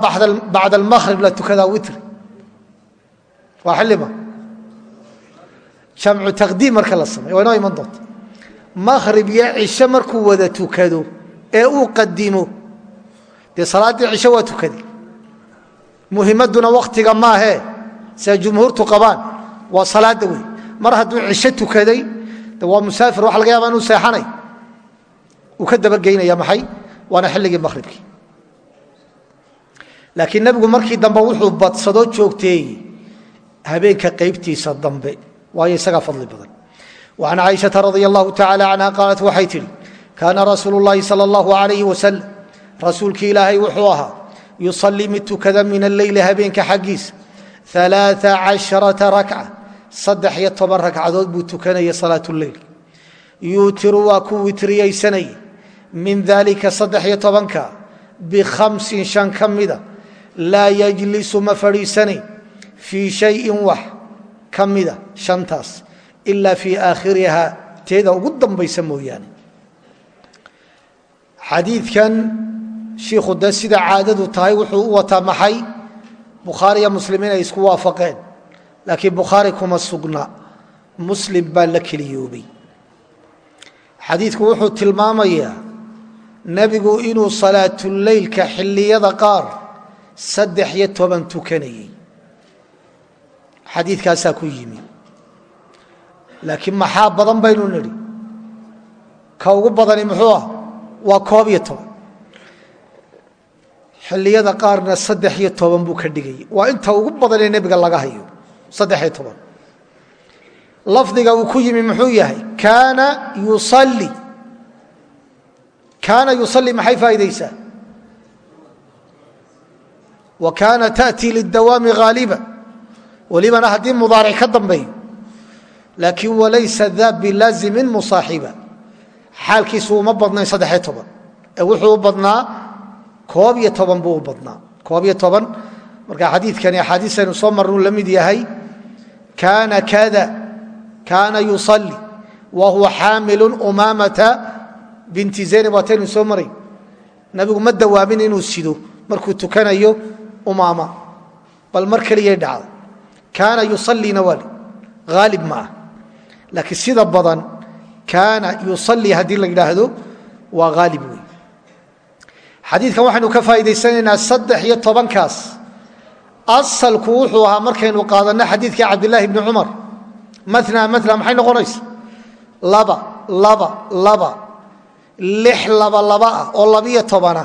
A: bacd almaqhrib la tukadaa witri waa xillima jamcu taqdiim marka la sameyo waa inoo iman doonta. Makhrib iyo cisho markuu wada tukado ee uu qadimo. Dee salaaddii cisho waa tukaday muhimadduna wakhtiga maahe. Siay jumhuurtu qabaan waa salaadda wey mar hadduu cisho tukaday de waa musaafir waxa laga yaaba inuu seexanay. Uu ka dabageynaya maxay? Waana xilligii maqhribkii. Laakiin nebigu markii dambe wuxuu badsadoo joogteeyey habeenka qaybtiisa dambe. Waayo isagaa fadli badan. Wa can caaishata radia allahu tacaala canha qaalat waxay kaana rasuul الlahi salى الlahu عalayh wasalam rasuulkii ilaahay wuxuu ahaa yusalii mid tukada min alleyli habeenka xaggiisa ثaلaaثa caشhaرaةa rakca saddex iyo toban ragcadood buu tukanaya salaaة اleyl yuutiru waa ku witriyeysanayay min dalika saddex iyo tobanka bikhamsin shan ka mida laa yajlisu ma fadhiisanayn fii shayin wax ka mida shantaas ilaa fii aakhiriha teeda ugu dambaysa mooyaane xadiidkan shiikhu de sida caadadu tahay wuxuu u wataa maxay? Bukhaariya muslim inay isku waafaqeen. Laakiin bukhaari kuma sugna. Muslim baa la keliyoobay. Xadiidku wuxuu tilmaamayaa nebigu inuu salaatuleylka xilliyada qaar saddex iyo toban tukanayey xadiidkaasaa ku yimi. Laakiin maxaa badan baynu nidhi? Ka ugu badani muxuu ah waa koob iyo toban. Xilliyada qaarna saddex iyo toban buu ka dhigayay waa inta ugu badanee nebiga laga hayo saddex iyo toban. Lafdiga uu ku yimi muxuu yahay kaana yusalli. Kaana yusalli maxay faa'idaysaa? Wa kaana ta'tii lidawaami haaliba welibana haddii mudaaric ka dambeeyo laakiin walaysa daa bilaazimin musaaxiba xaalkiisu uma badnayn saddexiyo toban. Ee wuxuu u badnaa koob iyo toban buu u badnaa. Koob iyo toban marka xadiidkani axaadiisaynu soo marnuu la mid yahay kaana kada kaana yusalli wa huwa xaamilu umaamata binti zaynab waataynu soo maray. Nabigu ma dawaamin inuu sido markuu tukanayo umaama bal mar keliyay dhacda kaana yusallina waali haalib ma ah. Laakiin sida badan kaana yusalli haddii la yidhaahdo waa haalib wey xadiidkan waxaynu ka faa'idaysanaynaa saddex iyo tobankaas. Asalku wuxuu ahaa markaynu qaadanno xadiidkii cabdillaahi bni cumar. Mana mana maxay noqonaysa? Laba laba laba. Lix laba laba ah oo labiyo tobana.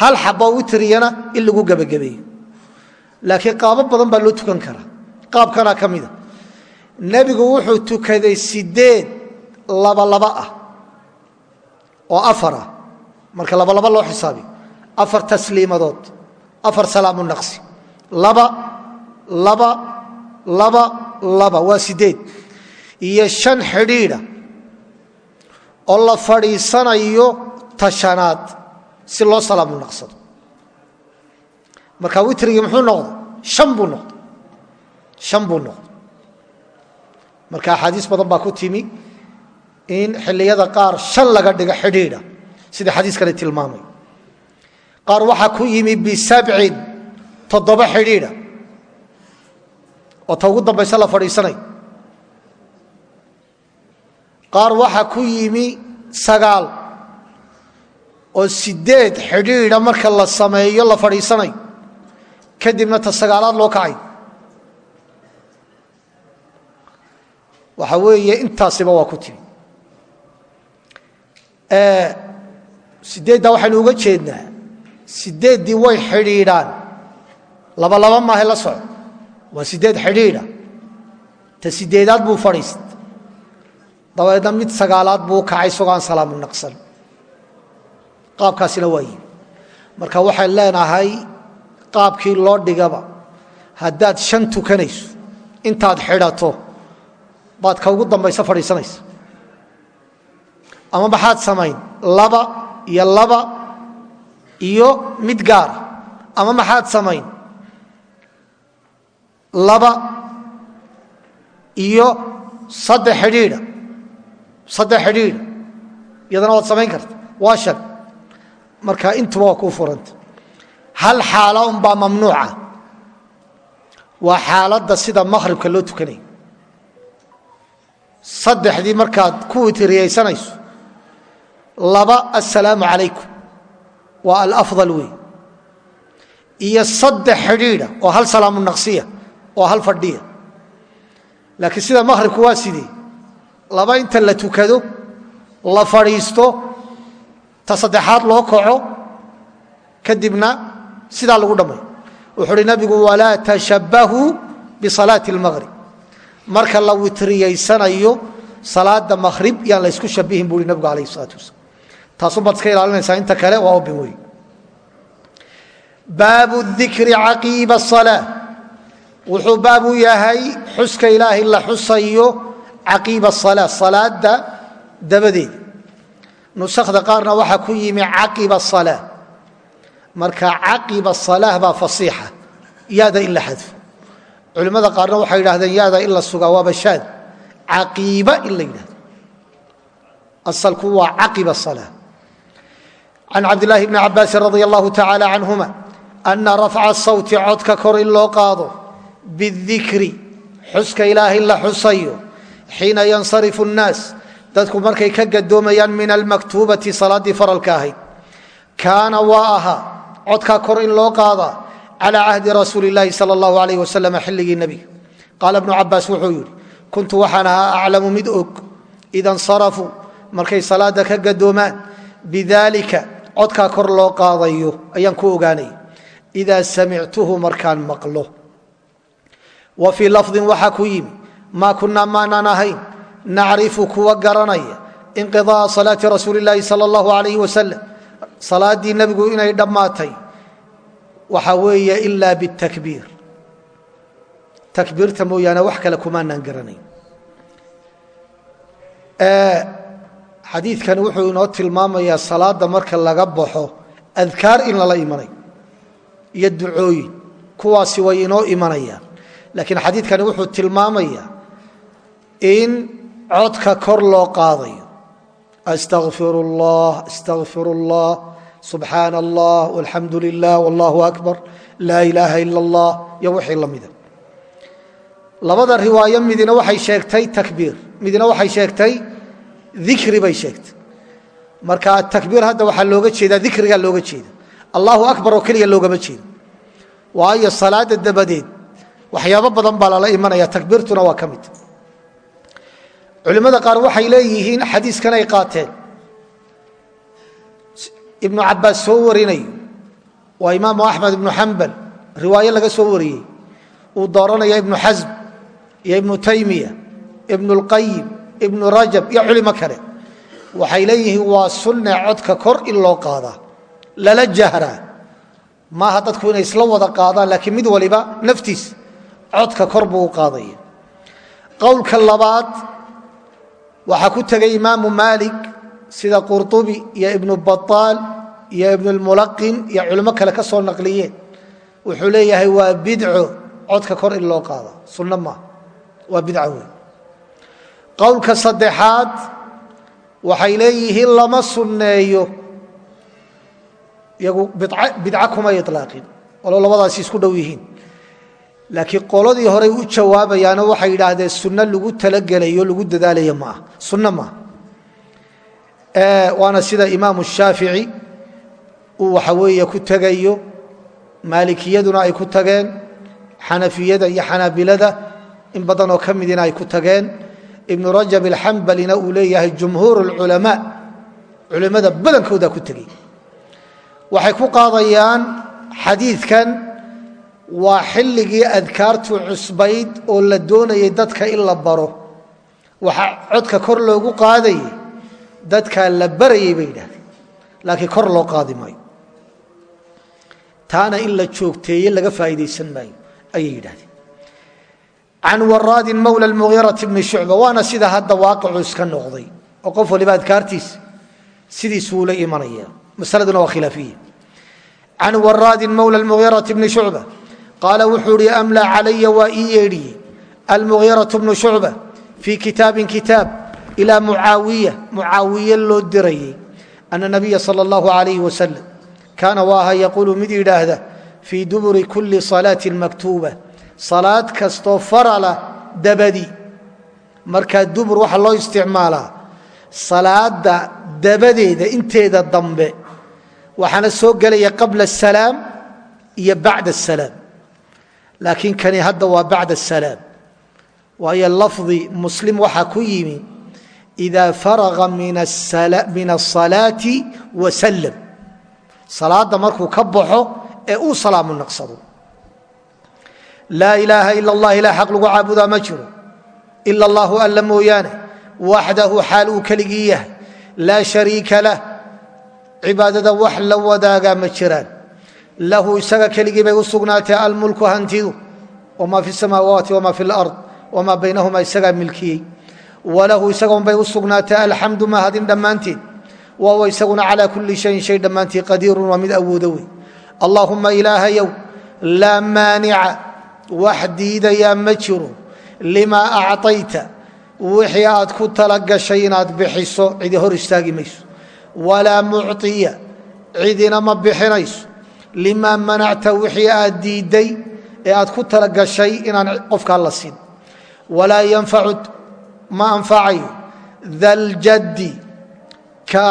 A: Hal xabo witriyana in lagu gebagabeeyo. Laakiin qaabo badan baa loo tukan karaa. Qaabkanaa ka mida nebigu wuxuu tukaday sideed labalaba ah oo afar ah. Marka labalaba loo xisaabiyo afar tasliimadood afar salaamu naqsi. Laba laba laba laba waa sideed. Iyo shan xidhiidha oo la fadhiisanayo tashanaad si loo salaamu naqsado. Marka witrigii muxuu noqday? Shan buu noqday. Shan buu noqday. Marka axaadiis badan baa ku timi in xilliyada qaar shan laga dhigo xidhiidha. Sida xadiiskani tilmaamay. Qaar waxaa ku yimi bisabcin toddoba xidhiidha. Oo ta ugu dambaysa la fadhiisanayo qaar waxaa ku yimi sagaal. Oo sideed xidhiidha marka la sameeyo la fadhiisanayo kadibna ta sagaalaad loo kacay. Waxa weeye intaasiba waa ku timi sideeddaa waxaynu uga jeednaa sideeddii way xidhiidhaan. Laba laba maahe la soco waa sideed xidhiidha. Ta sideedaad buu fadhiist. Dabeedna mid sagaalaad buu kacay isagoo aan salaamu naqsan. Qaabkaasina waa yimi marka waxaan leenahay qaabkii loo dhigaba haddaad shan tukanayso intaad xidhato baad ka ugu dambaysa fadhiisanaysa ama maxaad samayn laba iyo laba iyo mid gaara ama maxaad samayn laba iyo saddex xidhiidha saddex xidhiidha iyadana waad samayn karta. Waa shan marka intuba waa kuu furanta. Hal xaala unbaa mamnuuca. Waa xaaladda sida makhribka loo tukanaya saddexdii markaad ku witriyaysanayso laba asalaamu calaykum. Waa alafdal wey iyo saddex xidhiidha oo hal salaamu naqsiya oo hal fadhiya. Laakiin sida maqhribku waa sidee laba inta la tukado la fadhiisto ta saddexaad loo kaco kadibna sidaa lagu dhammay wuxuu uhi nabigu walaa tashabbahuu bisalaati اlmaqhrib marka la witriyaysanayo salaada maqhrib yaan laysku shabihin buu uhi nabigu calayh isalaatu wasalaam taasubaad iska ilaalinaysaa inta kale waa obi wey baabu dikri caqiiba asalaa wuxuu baab u yahay xuska ilaahay la xusayo caqiiba asalaa salaadda dabadeeda nusakhda qaarna waxaa ku yimi caqiba asalaa marka caqiba salaah baa fasiixa yaada in la xadfo. Culimmada qaarna waxay yidhahdeen yaada in la sugaa waa bashaad. Caqiiba in la yidhahdo. Asalku waa caqiba asalaa can cabdilaahi bni cabaasin radia allahu tacaala canhuma ana rafca sawti codka kor in loo qaado bidikri xuska ilaahay la xusayo xiina yansarifu nnaas dadku markay ka gadoomayaan min almaktuubati salaaddii faralka ahayd kaana waa ahaa codkaa kor in loo qaadaa calaa cahdi rasuuli illaahi sala allahu alayh wasalam xilligii nebiga qaala bnu cabaas wuxuu yidhi kuntu waxaan ahaa aclamu mid og ida nsarafuu markay salaadda ka gadoomaan bidalika codkaa kor loo qaadayo ayaan ku ogaanaya idaa samictuhu markaan maqlo. Wa fii lafdin waxaa ku yimi maa kunaa maanaan ahayn. Nacrifu kuwa garanaya inqidaaa salaati rasuuli اllaahi sal اllahu alayh wasalam salaaddii nebigu inay dhammaatay waxa weeye ila bitakbiir. Takbiirta mooyaane wax kale kumaanaan garanayn xadiidkani wuxuu inoo tilmaamayaa salaada marka laga baxo adkaar in lala imanayo iyo ducooyin kuwaasi way inoo imanayaan laakiin xadiidkani wuxuu tilmaamayaa in codka kor loo qaadayo astaqfir اllah astaqfir اllah subxaana allah alxamdu lilah wallahu akbar laa ilaaha ila اllah iyo wixii la mida labada riwaayo midina waxay sheegtay takbiir midina waxay sheegtay dikri bay sheegtay. Marka takbiir hadda waxaa looga jeedaa dikrigaa looga jeeda allahu akbar oo keliya loogama jeedo. Waayo salaada dabadeed waxyaabo badan baa lala imanaya takbiirtuna waa ka mid. Culimmada qaar waxay leeyihiin xadiiskan ay qaateen. Ibnu cabaas soo warinayo. Waa imaamu axmed ibnu xambal riwaayo laga soo wariyey. Uu dooranaya ibnu xasm iyo ibnu taymiya ibnu اlqayim ibnu rajab iyo culimo kale. Waxay leeyihiin waa sunne codka kor in loo qaadaa lala jahraa maaha dadku inay isla wada qaadaan laakiin mid waliba naftiis codka kor buu qaadaya qowlka labaad waxaa ku tegay imaamu maalik sida qurطubi iyo ibnu baaal iyo ibnulmulaqin iyo culimo kale ka soo naqliyeen. Wuxuu leeyahay waa bidco codka kor in loo qaada. Sunno maaha waa bidca wey qowlka saddexaad waxay leeyihiin lama sunneeyo. Iyagu bidca kumay ilaaqin walo labadaasi isku dhow yihiin. Laakiin qoladii horey u jawaabayaano waxay yidhaahdeen sunno lagu talagelayo lagu dadaalayo maaha sunno maaha waana sida imaamu shaafici uu waxa weeye ku tegayo maalikiyaduna ay ku tageen xanafiyada iyo xanaabilada in badan oo ka midina ay ku tageen ibnu rajab alxambalina uu leeyahay jumhuur اlculamaa culimmada badankooda ku tegey. Waxay ku qaadayaan xadiidkan waa xilligii adkaartu cusbayd oo la doonayay dadka in la baro. Waxaa codka kor loogu qaadayay dadkaa la barayay bay yidhahdeen laakiin kor loo qaadi maayo. Taana in la joogteeye laga faa'iidaysan maayo ayay yidhahdeen can waraadin mawla mugiirati bni shucba waana sida hadda waaqicu iska noqday oo qof waliba adkaartiisa sidiisuu la imanaya masaladuna waa khilaafiya can waraadin mawla mugiirati bni shucba qaala wuxuu ihi amla calaya waa ii yeedhiye almugiiratu bnu shucba fii kitaabin kitaab ilaa mucaawiya mucaawiye loo dirayey ana nabiya sal اllahu alayh wasalam kaana waaha yaquulu mid yidhaahda fii duburi kuli salaati maktuuba salaad kastoo farala dabadi. Markaa dubur waxaa loo isticmaalaa salaada dabadeeda inteeda dambe. Waxaana soo gelaya qabla asalaam iyo bacda asalaam laakiin kani hadda waa bacda asalaam waayo lafdi muslim waxaa ku yimi idaa faraga min asalaati wasallam salaadda markuu ka baxo ee uu salaamu naqsado laa ilaaha ila allah ilaa xaq lagu caabudaa ma jiro. Ila allahu alla mooyaane waxdahu xaal uu keligii yahay laa shariika lah. Cibaadada wax la wadaagaa ma jiraan. Lahu isaga keligii bay u sugnaatay almulku hantidu wamaa fi samaawaati wamaa fi lard wamaa baynahuma isagaa milkiyey. Walahu isagoonbay u sugnaatay alxamdu mahadin dhammaanteed wahuwa isaguna calaa kulli shayin shay dhammaantii qadiirun waa mid awoodo wey allaahuma ilaahayow laa maanica wax diidayaa ma jiro. Limaa acطayta wixii aad ku talagashay inaad bixiso cidi hor istaagi mayso. Walaa mucطiya cidina ma bixinayso. Limaa manacta? Wixii aad diidday ee aad ku talagashay inaan qofkaa la siin. Walaa yanfacu? Ma anfacayo. Daljaddi ka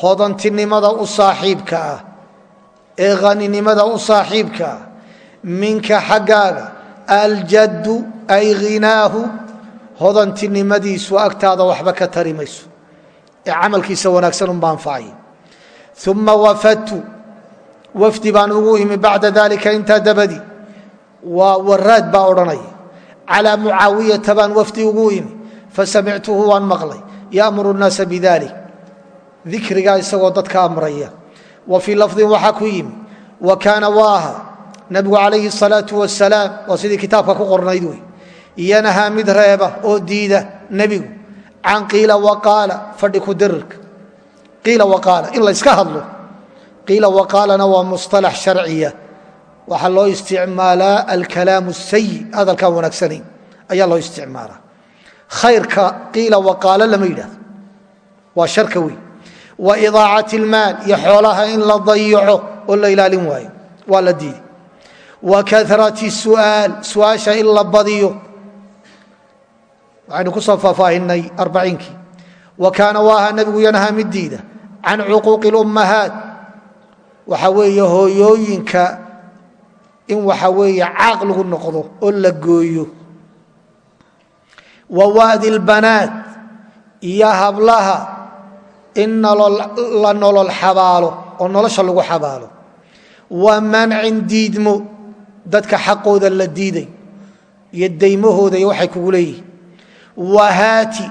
A: hodantinimada u saaxiibka ah. Ee haninimada u saaxiibka ah minka xaggaaga. Aljaddu ay hinaahu hodantinimadiisu agtaada waxba ka tari mayso. Ee camalkiisa wanaagsan unba anfacaya uma wafadtu. Wafdi baan ugu imi bacda dalika intaa dabadi. Waa waraad baa odhanaya calaa mucaawiyata baan wafdi ugu imi fasamictuhu waan maqlay. Yaamuru nnaasa bidalik dikrigaa isagoo dadka amraya. Wa fii lafdin waxaa ku yimi. Wa kaana waaha nabigu calayhi salaau wasalaam waa sidii kitaabka ku qornayd wey yanahaa mid reeba oo diida nebigu can qiila waqaala fadhi ku dirirka qiila waqaala in la yska hadlo. Qiila waqaalana waa musطalax sharciya. Waxaa loo isticmaalaa alkalaamu sayi hadalkaan wanaagsanayn. Ayaa loo isticmaalaa. Khayrka qiila waqaalo lama yidhahdo waa sharka wey wa idaacat iyo xoolaha in la dayico oo la ilaalin waayo. Waa la diiday wa karati su'aal su'aasha in la badiyo waxaynu ku soo faahfaahinay arbaciinkii wa kaana waaha nebigu yanhaa mid diida can cuquuqi اlummahaat waxa weeye hooyooyinka in waxa weeye caaq lagu noqdo oo la gooyo wa waadi اlbanaat iyo hablaha in la nolol xabaalo oo nolosha lagu xabaalo wa diidmo dadka xaqooda la diiday iyo daymahooda iyo waxay kugu leeyihiin. Wahaati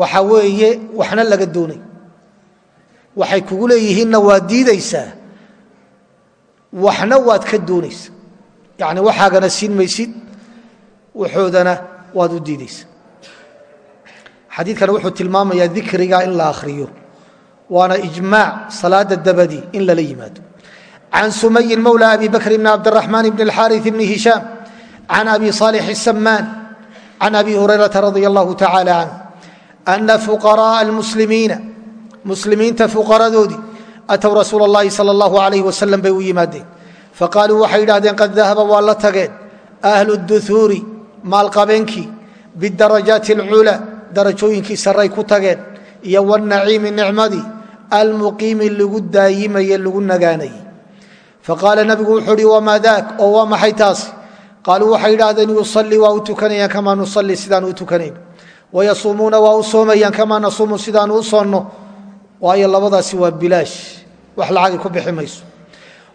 A: waxa weeye waxna laga doonay. Waxay kugu leeyihiinna waad diidaysaa waxna waad ka doonaysa yani waxaagana siin maysid waxoodana waad u diidaysa xadiidkan wuxuu tilmaamayaa dikriga in la akhriyo waana ijmaac salaada dabadi in lala yimaado can sumayin mawla abi bakr bn cabdiraxmaan bn اlxariث bn hishaam can abi صaalix الsamaan can abi hurayrata radi allahu tacala canh ana fuqaraءa اlmuslimiina muslimiinta fuqaradoodii atow rasuul اllahi salى اllahu alayh wasalam bay u yimaadeen faqaaluu waxay yidhahdeen qad dahaba waa la tageen ahlu duhuuri maalqabeenkii bidarajaati اlculaa darajooyinkii saray ku tageen iyo wاnaciimi nicmadii almuqiimi lagu daayimaye lagu nagaanayey faqaala nabigu wuxuu uhi wamaa daak oo waa maxay taasi? Qaaluu waxay yidhaahdeen yusalii waa u tukanayaan kamaa nusalii sidaan u tukanayn. Wayasuumuuna waa u soomayaan kamaa nasuumu sidaanu u soonno. Waayo labadaasi waa bilaash. Wax lacagi ku bixi mayso.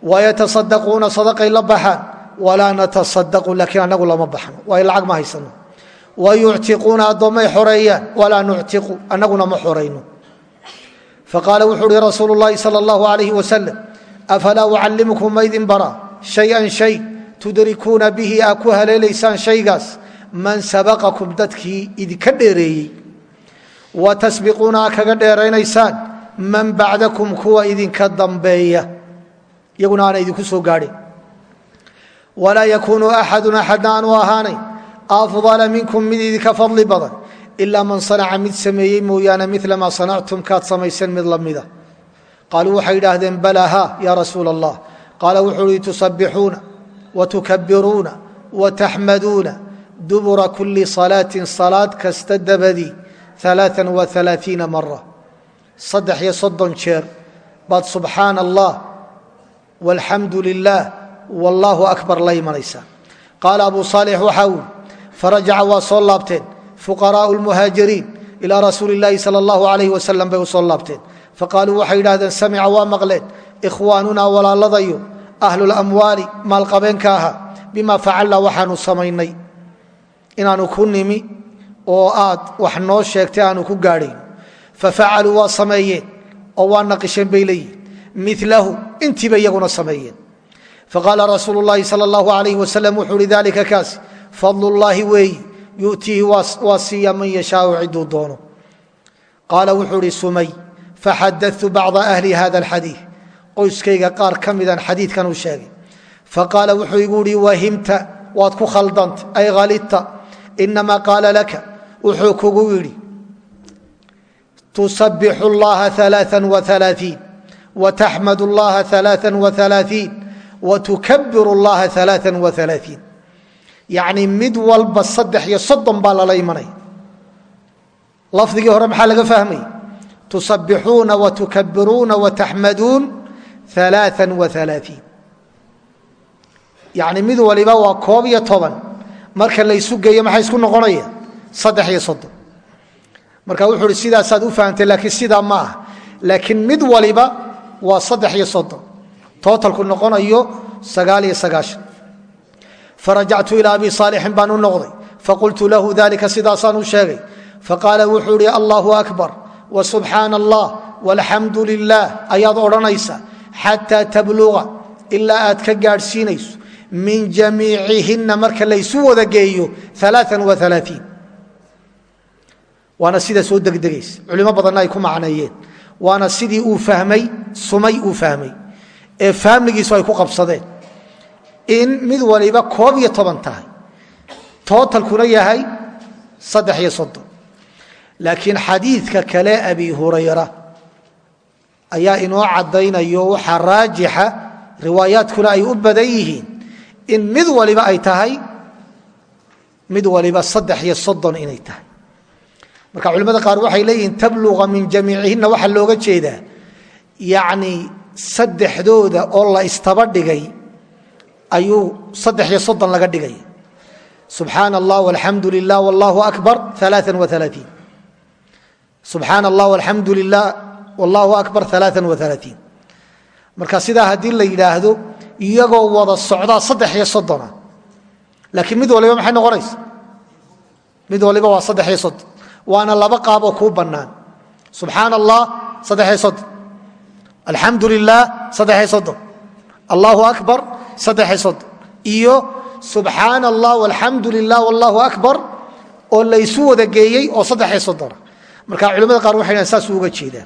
A: Wayatasaddaquuna sadaqay la baxaan. Walaa natasadaqu laakiin anagu lama baxno. Waayo lacag ma haysano wayuctiquuna addoommay xoreeyaan walaa nuctiqu annaguna ma xorayno. Faqaala wuxuu uhi rasuulu llaahi sal allahu alayh wasalam afalaa ucallimkum maydin bara shay-an shay tudrikuuna bihi aa ku haleelaysaan shaygaas man sabaqakum dadkii idinka dheereeyey wa tasbiquuna aa kaga dheeraynaysaan man bacdakum kuwa idinka dambeeya iyaguna aana idinku soo gaadhin walaa yakuunu axadun axadna aanu ahaanayn afdala minkum mid idinka fadli badan ilaa man sanaca mid sameeyey mooyaane mila maa sanactum kaad samayseen mid lamida qaaluu waxay idhaahdeen bala ha ya rasuul allah qaala wuxuu uhi tusabbixuuna watukabiruuna wataxmaduuna dubura kuli salaatin salaad kasta dabadii alaaan waalaaiina mara saddex iyo soddon jeer baad subxaana allah walxamdu lilah wallaahu akbar la imanaysaa qaala abu saalix waxaa uli farajaca waa soo laabteen fuqaraau lmuhaajiriin ilaa rasuuli اlaahi sal اllahu alayh wasalam bay u soo laabteen faqaaluu waxay yidhahdeen samica waa maqleen. Ikhwaanunaa walaaladayo ahlulamwaali maalqabeenka ahaa bima facalna waxaanu samaynay. Inaanu ku nimi oo aad wax noo sheegtay aanu ku gaadhayn. Fafacaluu waa sameeyeen oo waa naqisheen bay leeyihiin milahu intiiba iyaguna sameeyeen. Faqaala rasuulu اllaahi sal اllahu alayh wasalam wuxuu uhi dalika kaasi fadlullaahi weeyi yutiihi waa siiya man yashaau ciduu doono. Qaala wuxuu ihi sumay faxadatu bacda ahli hada alxadiid qoyskayga qaar ka midaan xadiidkan uu sheegay. faqaala wuxuu igu ihi wahimta waad ku khaldanta ay halidta inamaa qaala laka wuxuu kugu yidhi tusabixu llaha alaaa waalaaiin wataxmadu llaha alaaa waalaaiin watukabiru llaha alaaa waalaaiin yacnii mid walba saddex iyo soddon baa lala imanaya lafdigii hore maxaa laga fahmaya tusabixuuna watukabiruuna wataxmaduun alaaa waalaaiin yani mid waliba waa koob iyo toban marka laysu geeyo maxaa isku noqonaya saddex iyo soddon marka wuxuu uhi sidaasaad u fahamtay laakiin sidaa ma ah laakiin mid waliba waa saddex iyo soddon tootalku noqonayo sagaal iyo sagaashan farajactu ilaa abi saalixin baan u noqday faqultu lahu dalika sidaasaan u sheegay wasubxaana allah walxamdu lilah ayaad odhanaysa xataa tabluga ilaa aad ka gaadhsiinayso min jamiicihinna marka laysu wada geeyo waana sida soo degdegaysa. Culimo badanna ay ku macneeyeen. Waana sidii uu fahmay sumay uu fahmay. Ee faamligiisu ay ku qabsadeen. In mid waliba koob iyo toban tahay. Tootalkuna yahay saddex iyo soddon laakiin xadiidka kale abi hurayra ayaa inoo caddaynayo waxaa raajixa riwaayaadkuna ay u badan yihiin in mid waliba ay tahay mid waliba saddex iyo soddon inay tahay. Marka culimmada qaar waxay leeyihiin tabluqa min jamiicihinna waxaa looga jeedaa. Yacni saddexdooda oo la istaba dhigay ayuu saddex iyo soddon laga dhigay. Subxaana allah walxamdu lilah wallahu akbar alaaa waalaaiin subxaana allah walxamdu lilah wallahu akbar alaaa waalaaiin marka sidaa haddii la yidhaahdo iyagoo wada socdaa saddex iyo soddona. Laakiin mid waliba maxay noqonaysa? Mid waliba waa saddex iyo soddon. Waana laba qaaboo kuu bannaan. Subxaan allah saddex iyo soddon. Alxamdu lilah saddex iyo soddon. Allahu akbar saddex iyo soddon. Iyo subxaan allah alxamdu lilah wallahu akbar oo laysu wada geeyey oo marka culamada qaar waxay dhahan saasuu uga jeedaa.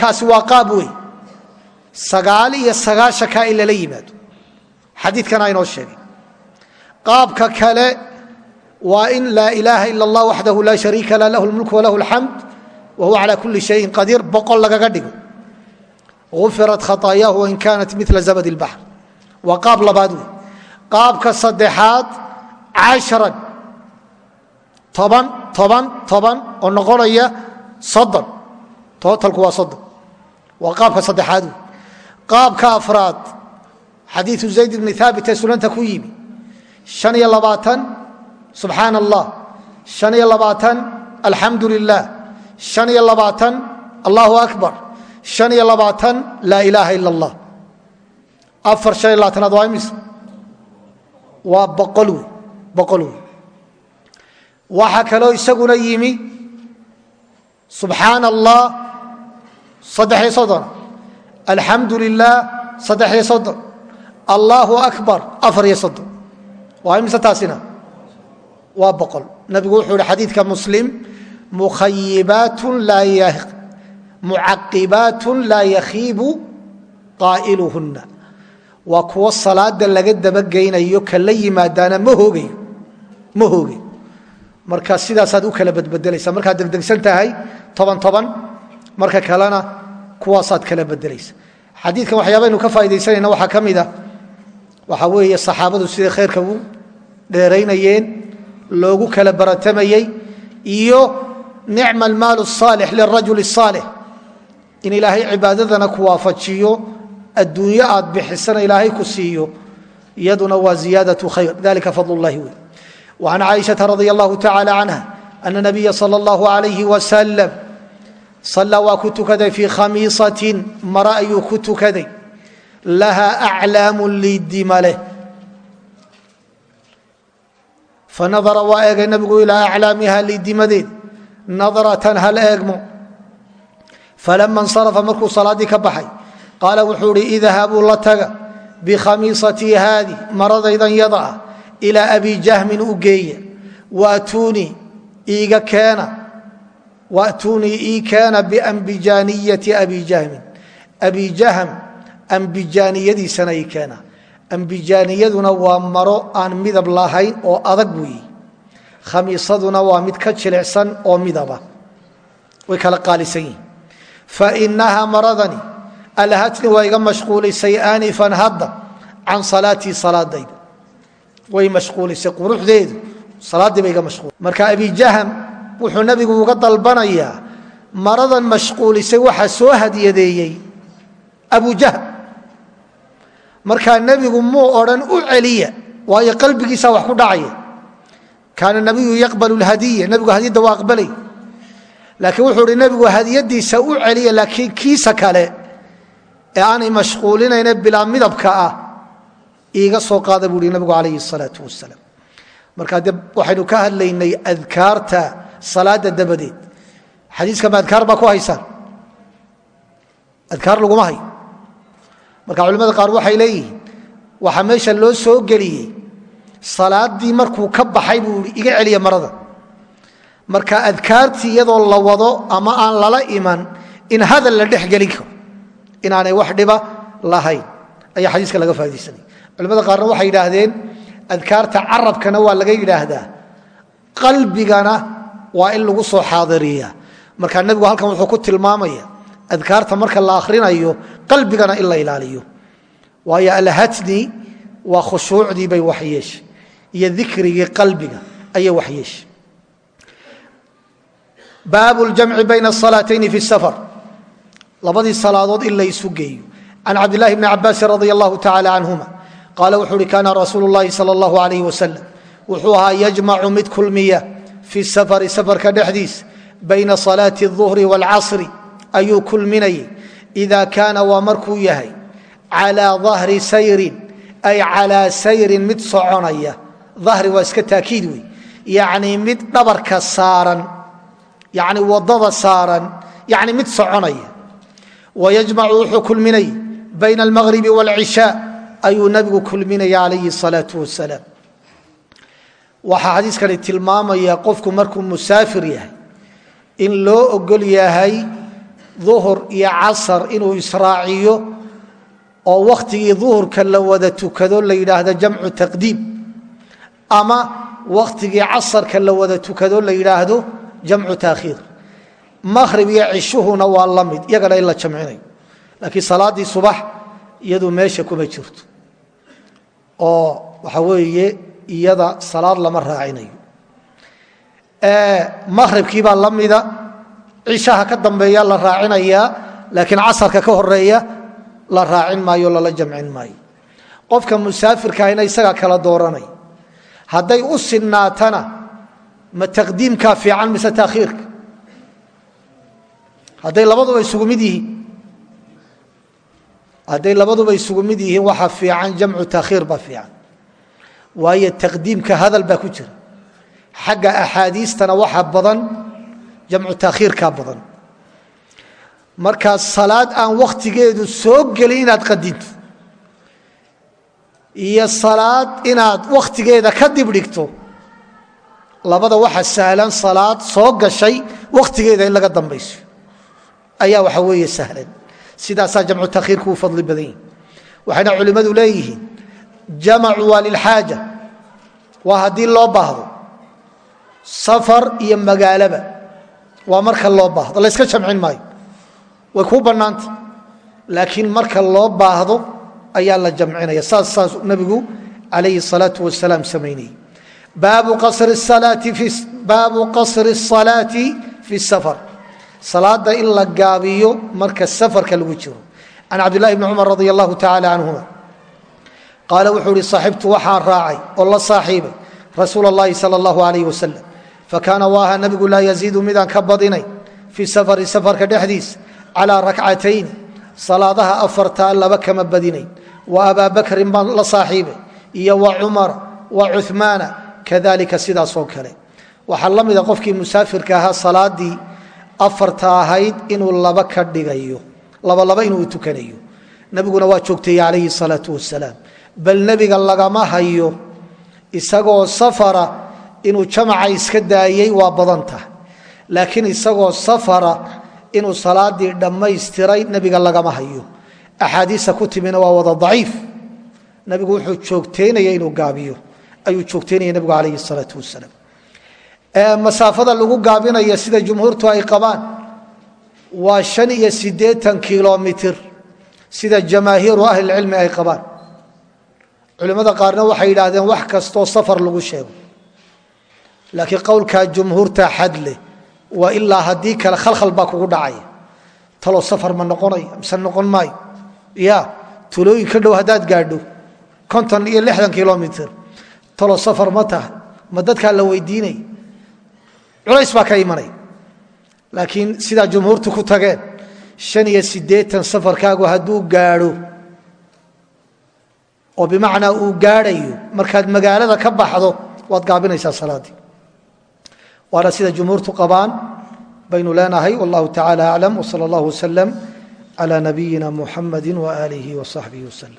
A: Kaasi waa qaab wey sagaal iyo sagaashan kaa in lala yimaado. Xadiidkana aynoo sheegay. Qaabka kale waa in laa ilaaha ila allah waxdahu laa shariika la lahu lmulk walahu alxamd wa calaa kulli shayin qadiir boqol lagaga dhigo. Gufirat khaطaayaahu wain kaanat mila zabad اlbaxr waa qaab labaad wey qaabka saddexaad casharan toban toban toban oo noqonaya soddon. Tootalku waa soddon. Waa qaabka saddexaad. Qaabka afraad. Xadiiu zayd bni haabit ee sunanta ku yimi. Han iyo labaatan subxaan allah han iyo labaatan alxamdu lilah han iyo labaatan allahu akbar. Han iyo labaatan laa ilaaha ila اllah afar han iyo labaatanaad waa imis. Waa boqol wey boqol wey waxaa kaloo isaguna yimi subxaan allah saddex iyo soddon alxamdu lilah saddex iyo soddon allahu akbar afar iyo soddon waa imise taasina? Waa boqol. Nabigu wuxuu ihi xadiidka muslim mucaqibaatun laa yakhiibu qaa'iluhunna. Waa kuwo salaada laga dabageynayo ka la yimaadaana ma hoogayo marka sidaasaad u kala badbedelaysa markaad degdegsan tahay toban toban marka kalena kuwaasaad kala bedelaysa xadiikan waxyaabaynu ka faa'idaysanayna waxaa ka mida ah, waxa weeye saxaabadu siday khayrka u dheeraynayeen loogu kala baratamayey iyo nicma almaalu asaalix lirajul saalix. In ilaahay cibaadadana ku waafajiyo adduunyo aad bixisana ilaahay ku siiyo iyaduna waa ziyaadatu khayr. Dalika fadl ullahi wey وعن cائiشhaةa رضي الله تعالى عنها أن النبي صلى الله عليه وسلم صلى waa ku tukaday في khamiiصaة mare ayuu ku tukaday laha أعlaam liidima leh fanadara waa eegay nabigu ilىa أعlaamiha liidimadeed nadraة hal eegmo falama اnsرفa markuu salaadii ka baxay qaala wuxuu hi idhabuu la taga bkhamiiصatii haadi maradaydan yada ah ilaa abi jahmin u geeya. Watuunii iiga keena. Watuunii ii keena biambijaaniyati abi jahmin. Abi jahm ambijaaniyadiisana ii keena. Ambijaaniyaduna waa maro aan midab lahayn oo adag weeye khamiisaduna waa mid ka jilicsan oo midaba. Way kala qaalisan yihiin fainaha maradani alhatni waa iga mashquulisay aanifan hadda can salaatii salaadayda way mashquulisay quruxdeedu salaaddii ba iga mashquul. Marka abijahm wuxuu nabigu uga dalbanayaa maradan mashquulisay waxaa soo hadiyadeeyey abujahm markaa nebigu muu odhan u celiya waayo qalbigiisaa wax ku dhacaya. Kaana nabiyu yaqbal lhadiya nebigu hadiyadda waa aqbalay. Laakiin wuxuu hi nebigu hadiyadiisa u celiya laakiin kiisa kale ee aanay mashquulinayne bilaa midabka ah iiga soo qaada buu hi nabigu calayhi salaau wasalaam. Marka de waxaynu ka hadlaynay adkaarta salaada dabadeed. Xadiiskama adkaar baa ku haysaan? Adkaar laguma hayo marka culimmada qaar waxay leeyihiin waxaa meesha loo soo geliyey salaaddii markuu ka baxay buu i iga celiya marada. Marka adkaartii iyadoo la wado ama aan lala iman in hadal la dhex gelin karo inaanay wax dhiba lahayn ayaa xadiiska laga faa'idaysanaya culimada qaarna waxay yidhaahdeen adkaarta carabkana waa laga yidhaahdaa. Qalbigana waa in lagu soo xaadiriya marka nebigu halkan wuxuu ku tilmaamaya adkaarta marka la akhrinayo qalbigana in la ilaaliyo. Waayo alhatni waa khushuucdii bay waxyeeshay iyo dikrigii qalbiga ayay waxyeeshay baabu ljamci bayna asalaatayni fi safar. Labadii salaadood in la geeyo. Can cabdillahi bni cabaasin radi allahu tacala canhuma qaala wuxuu uhi kaana rasuulu llahi sal allahu alayh wasalam wuxuu ahaa yajmacu mid kulmiya fi safari safarka dhexdiis bayna salaati الظuhri wاlcasri ayuu kulminayay ida kaana waa markuu yahay calىa dahri sayrin ay calىa sayrin mid soconaya dahri waa iska taakiid wey yacni mid dhabarka saaran yani wadada saaran yani mid soconaya wayajmacu wuxuu kulminay bayna almagribi wاlcishaa ayuu nabigu kulminaya alayhi الsalaau wasalaam. Waxaa xadiiskani tilmaamaya qofku markuu musaafir yahay in loo ogol yahay duhur iyo casar inuu israaciyo oo wakhtigii duhurka la wada tukado la yidhaahdo jamcu taqdiim ama wakhtigii casarka la wada tukado la yidhaahdo jamcu taakhiir. Mahrib iyo cishuhuna waa la mid iyagana in la jamcinayo laakiin salaaddii subax iyadu meesha kuma jirto oo waxa weeye iyada salaad lama raacinayo. Maqhribkiibaa la mida cishaha ka dambeeya la raacinayaa laakiin casarka ka horreeya la raacin maayo lala jamcin maayo. Qofka musaafirkaahina isagaa kala dooranay hadday u sinnaatana ma taqdiimkaa fiican mise taakhiirka? Hadday labaduba isugu mid yihiin hadday labaduba isugu mid yihiin waxaa fiican jamcu taakhiir baa fiican. Waayo taqdiimka hadal baa ku jira. Xagga axaadiistana waxa badan jamcu taakhiirkaa badan. Markaa salaad aan wakhtigeedu soo gelin inaad qadinto iyo salaad inaad wakhtigeeda ka dib dhigto labada waxa sahlan salaad soo gashay wakhtigeeda in laga dambayso. Ayaa waxa weeye sahlan sidaasaa jamcu taakhiirku u fadli badan yihi waxayna culimmadu leeyihiin jamacu waa lilxaaja waa haddii loo baahdo safar iyo magaalaba waa marka loo baahdo layska jamcin maayo way kuu bannaanta laakiin marka loo baahdo ayaa la jamcinaya saas saas nabigu calayhi الsalaaةu wasalaam samaynayey baabu qasri الصalaati fi الsafar salaada in la gaabiyo marka safarka lagu jiro. Can cabdulahi bni cumar radi allahu tacaala canhuma qaala wuxuu ihi saaxibtu waxaan raacay oo la saaxiibay rasuula اllahi sala اllahu alayh wasalam fakaana waa ahaa nabigu laa yaziidu midaan ka badinay fii safari safarka dhexdiis calaa rakcatayni salaadaha afartaa laba kama badinayn wa abaa bakrin baan la saaxiibay iyo wa cumara wa cumaana kadalika sidaasoo kale. Waxaa la mida ah qofkii musaafirka ahaa salaadii afarta ahayd inuu laba ka dhigayo. Labalaba inuu tukanayo. Nebiguna waa joogteeye calayhi salaau wasalaam bal nebiga lagama hayo isagoo safara inuu jamaca iska daayey waa badan tahay. Laakiin isagoo safara inuu salaadii dhammaystiray nebiga lagama hayo. Axaadiista ku timina waa wada daciif. Nebigu wuxuu joogteynaya inuu gaabiyo. Ayuu joogteynaya nebigu calayhi salaau wasalaam masaafada lagu gaabinaya sida jumhuurtu ay qabaan waa shan iyo siddeetan kilomitir sida jamaahiiru ahlilcilmi ay qabaan. Culimmada qaarna waxay yidhaahdeen wax kastoo safar lagu sheego. Laakiin qowlkaa jumhuurta xad leh waa ilaa haddii kale khalkhal baa kugu dhacaya. Taloo safar ma noqonaya mise noqon maayo? Ya tulooyin ka dhow haddaad gaadho konton iyo lixdan kilomitr taloo safar ma tahay ma dadkaa la weydiinaya culays baa ka imanaya laakiin sidaa jumhuurtu ku tageen shan iyo siddeetan safarkaagu hadduu gaadho oo bimacnaa uu gaadhayo markaad magaalada ka baxdo waad gaabinaysaa salaaddii waana sida jumhuurtu qabaan baynu leenahay wallahu tacala aclam wsala allah waslem cla nabiyina muxamadi waaalihi wasaxbihi waslem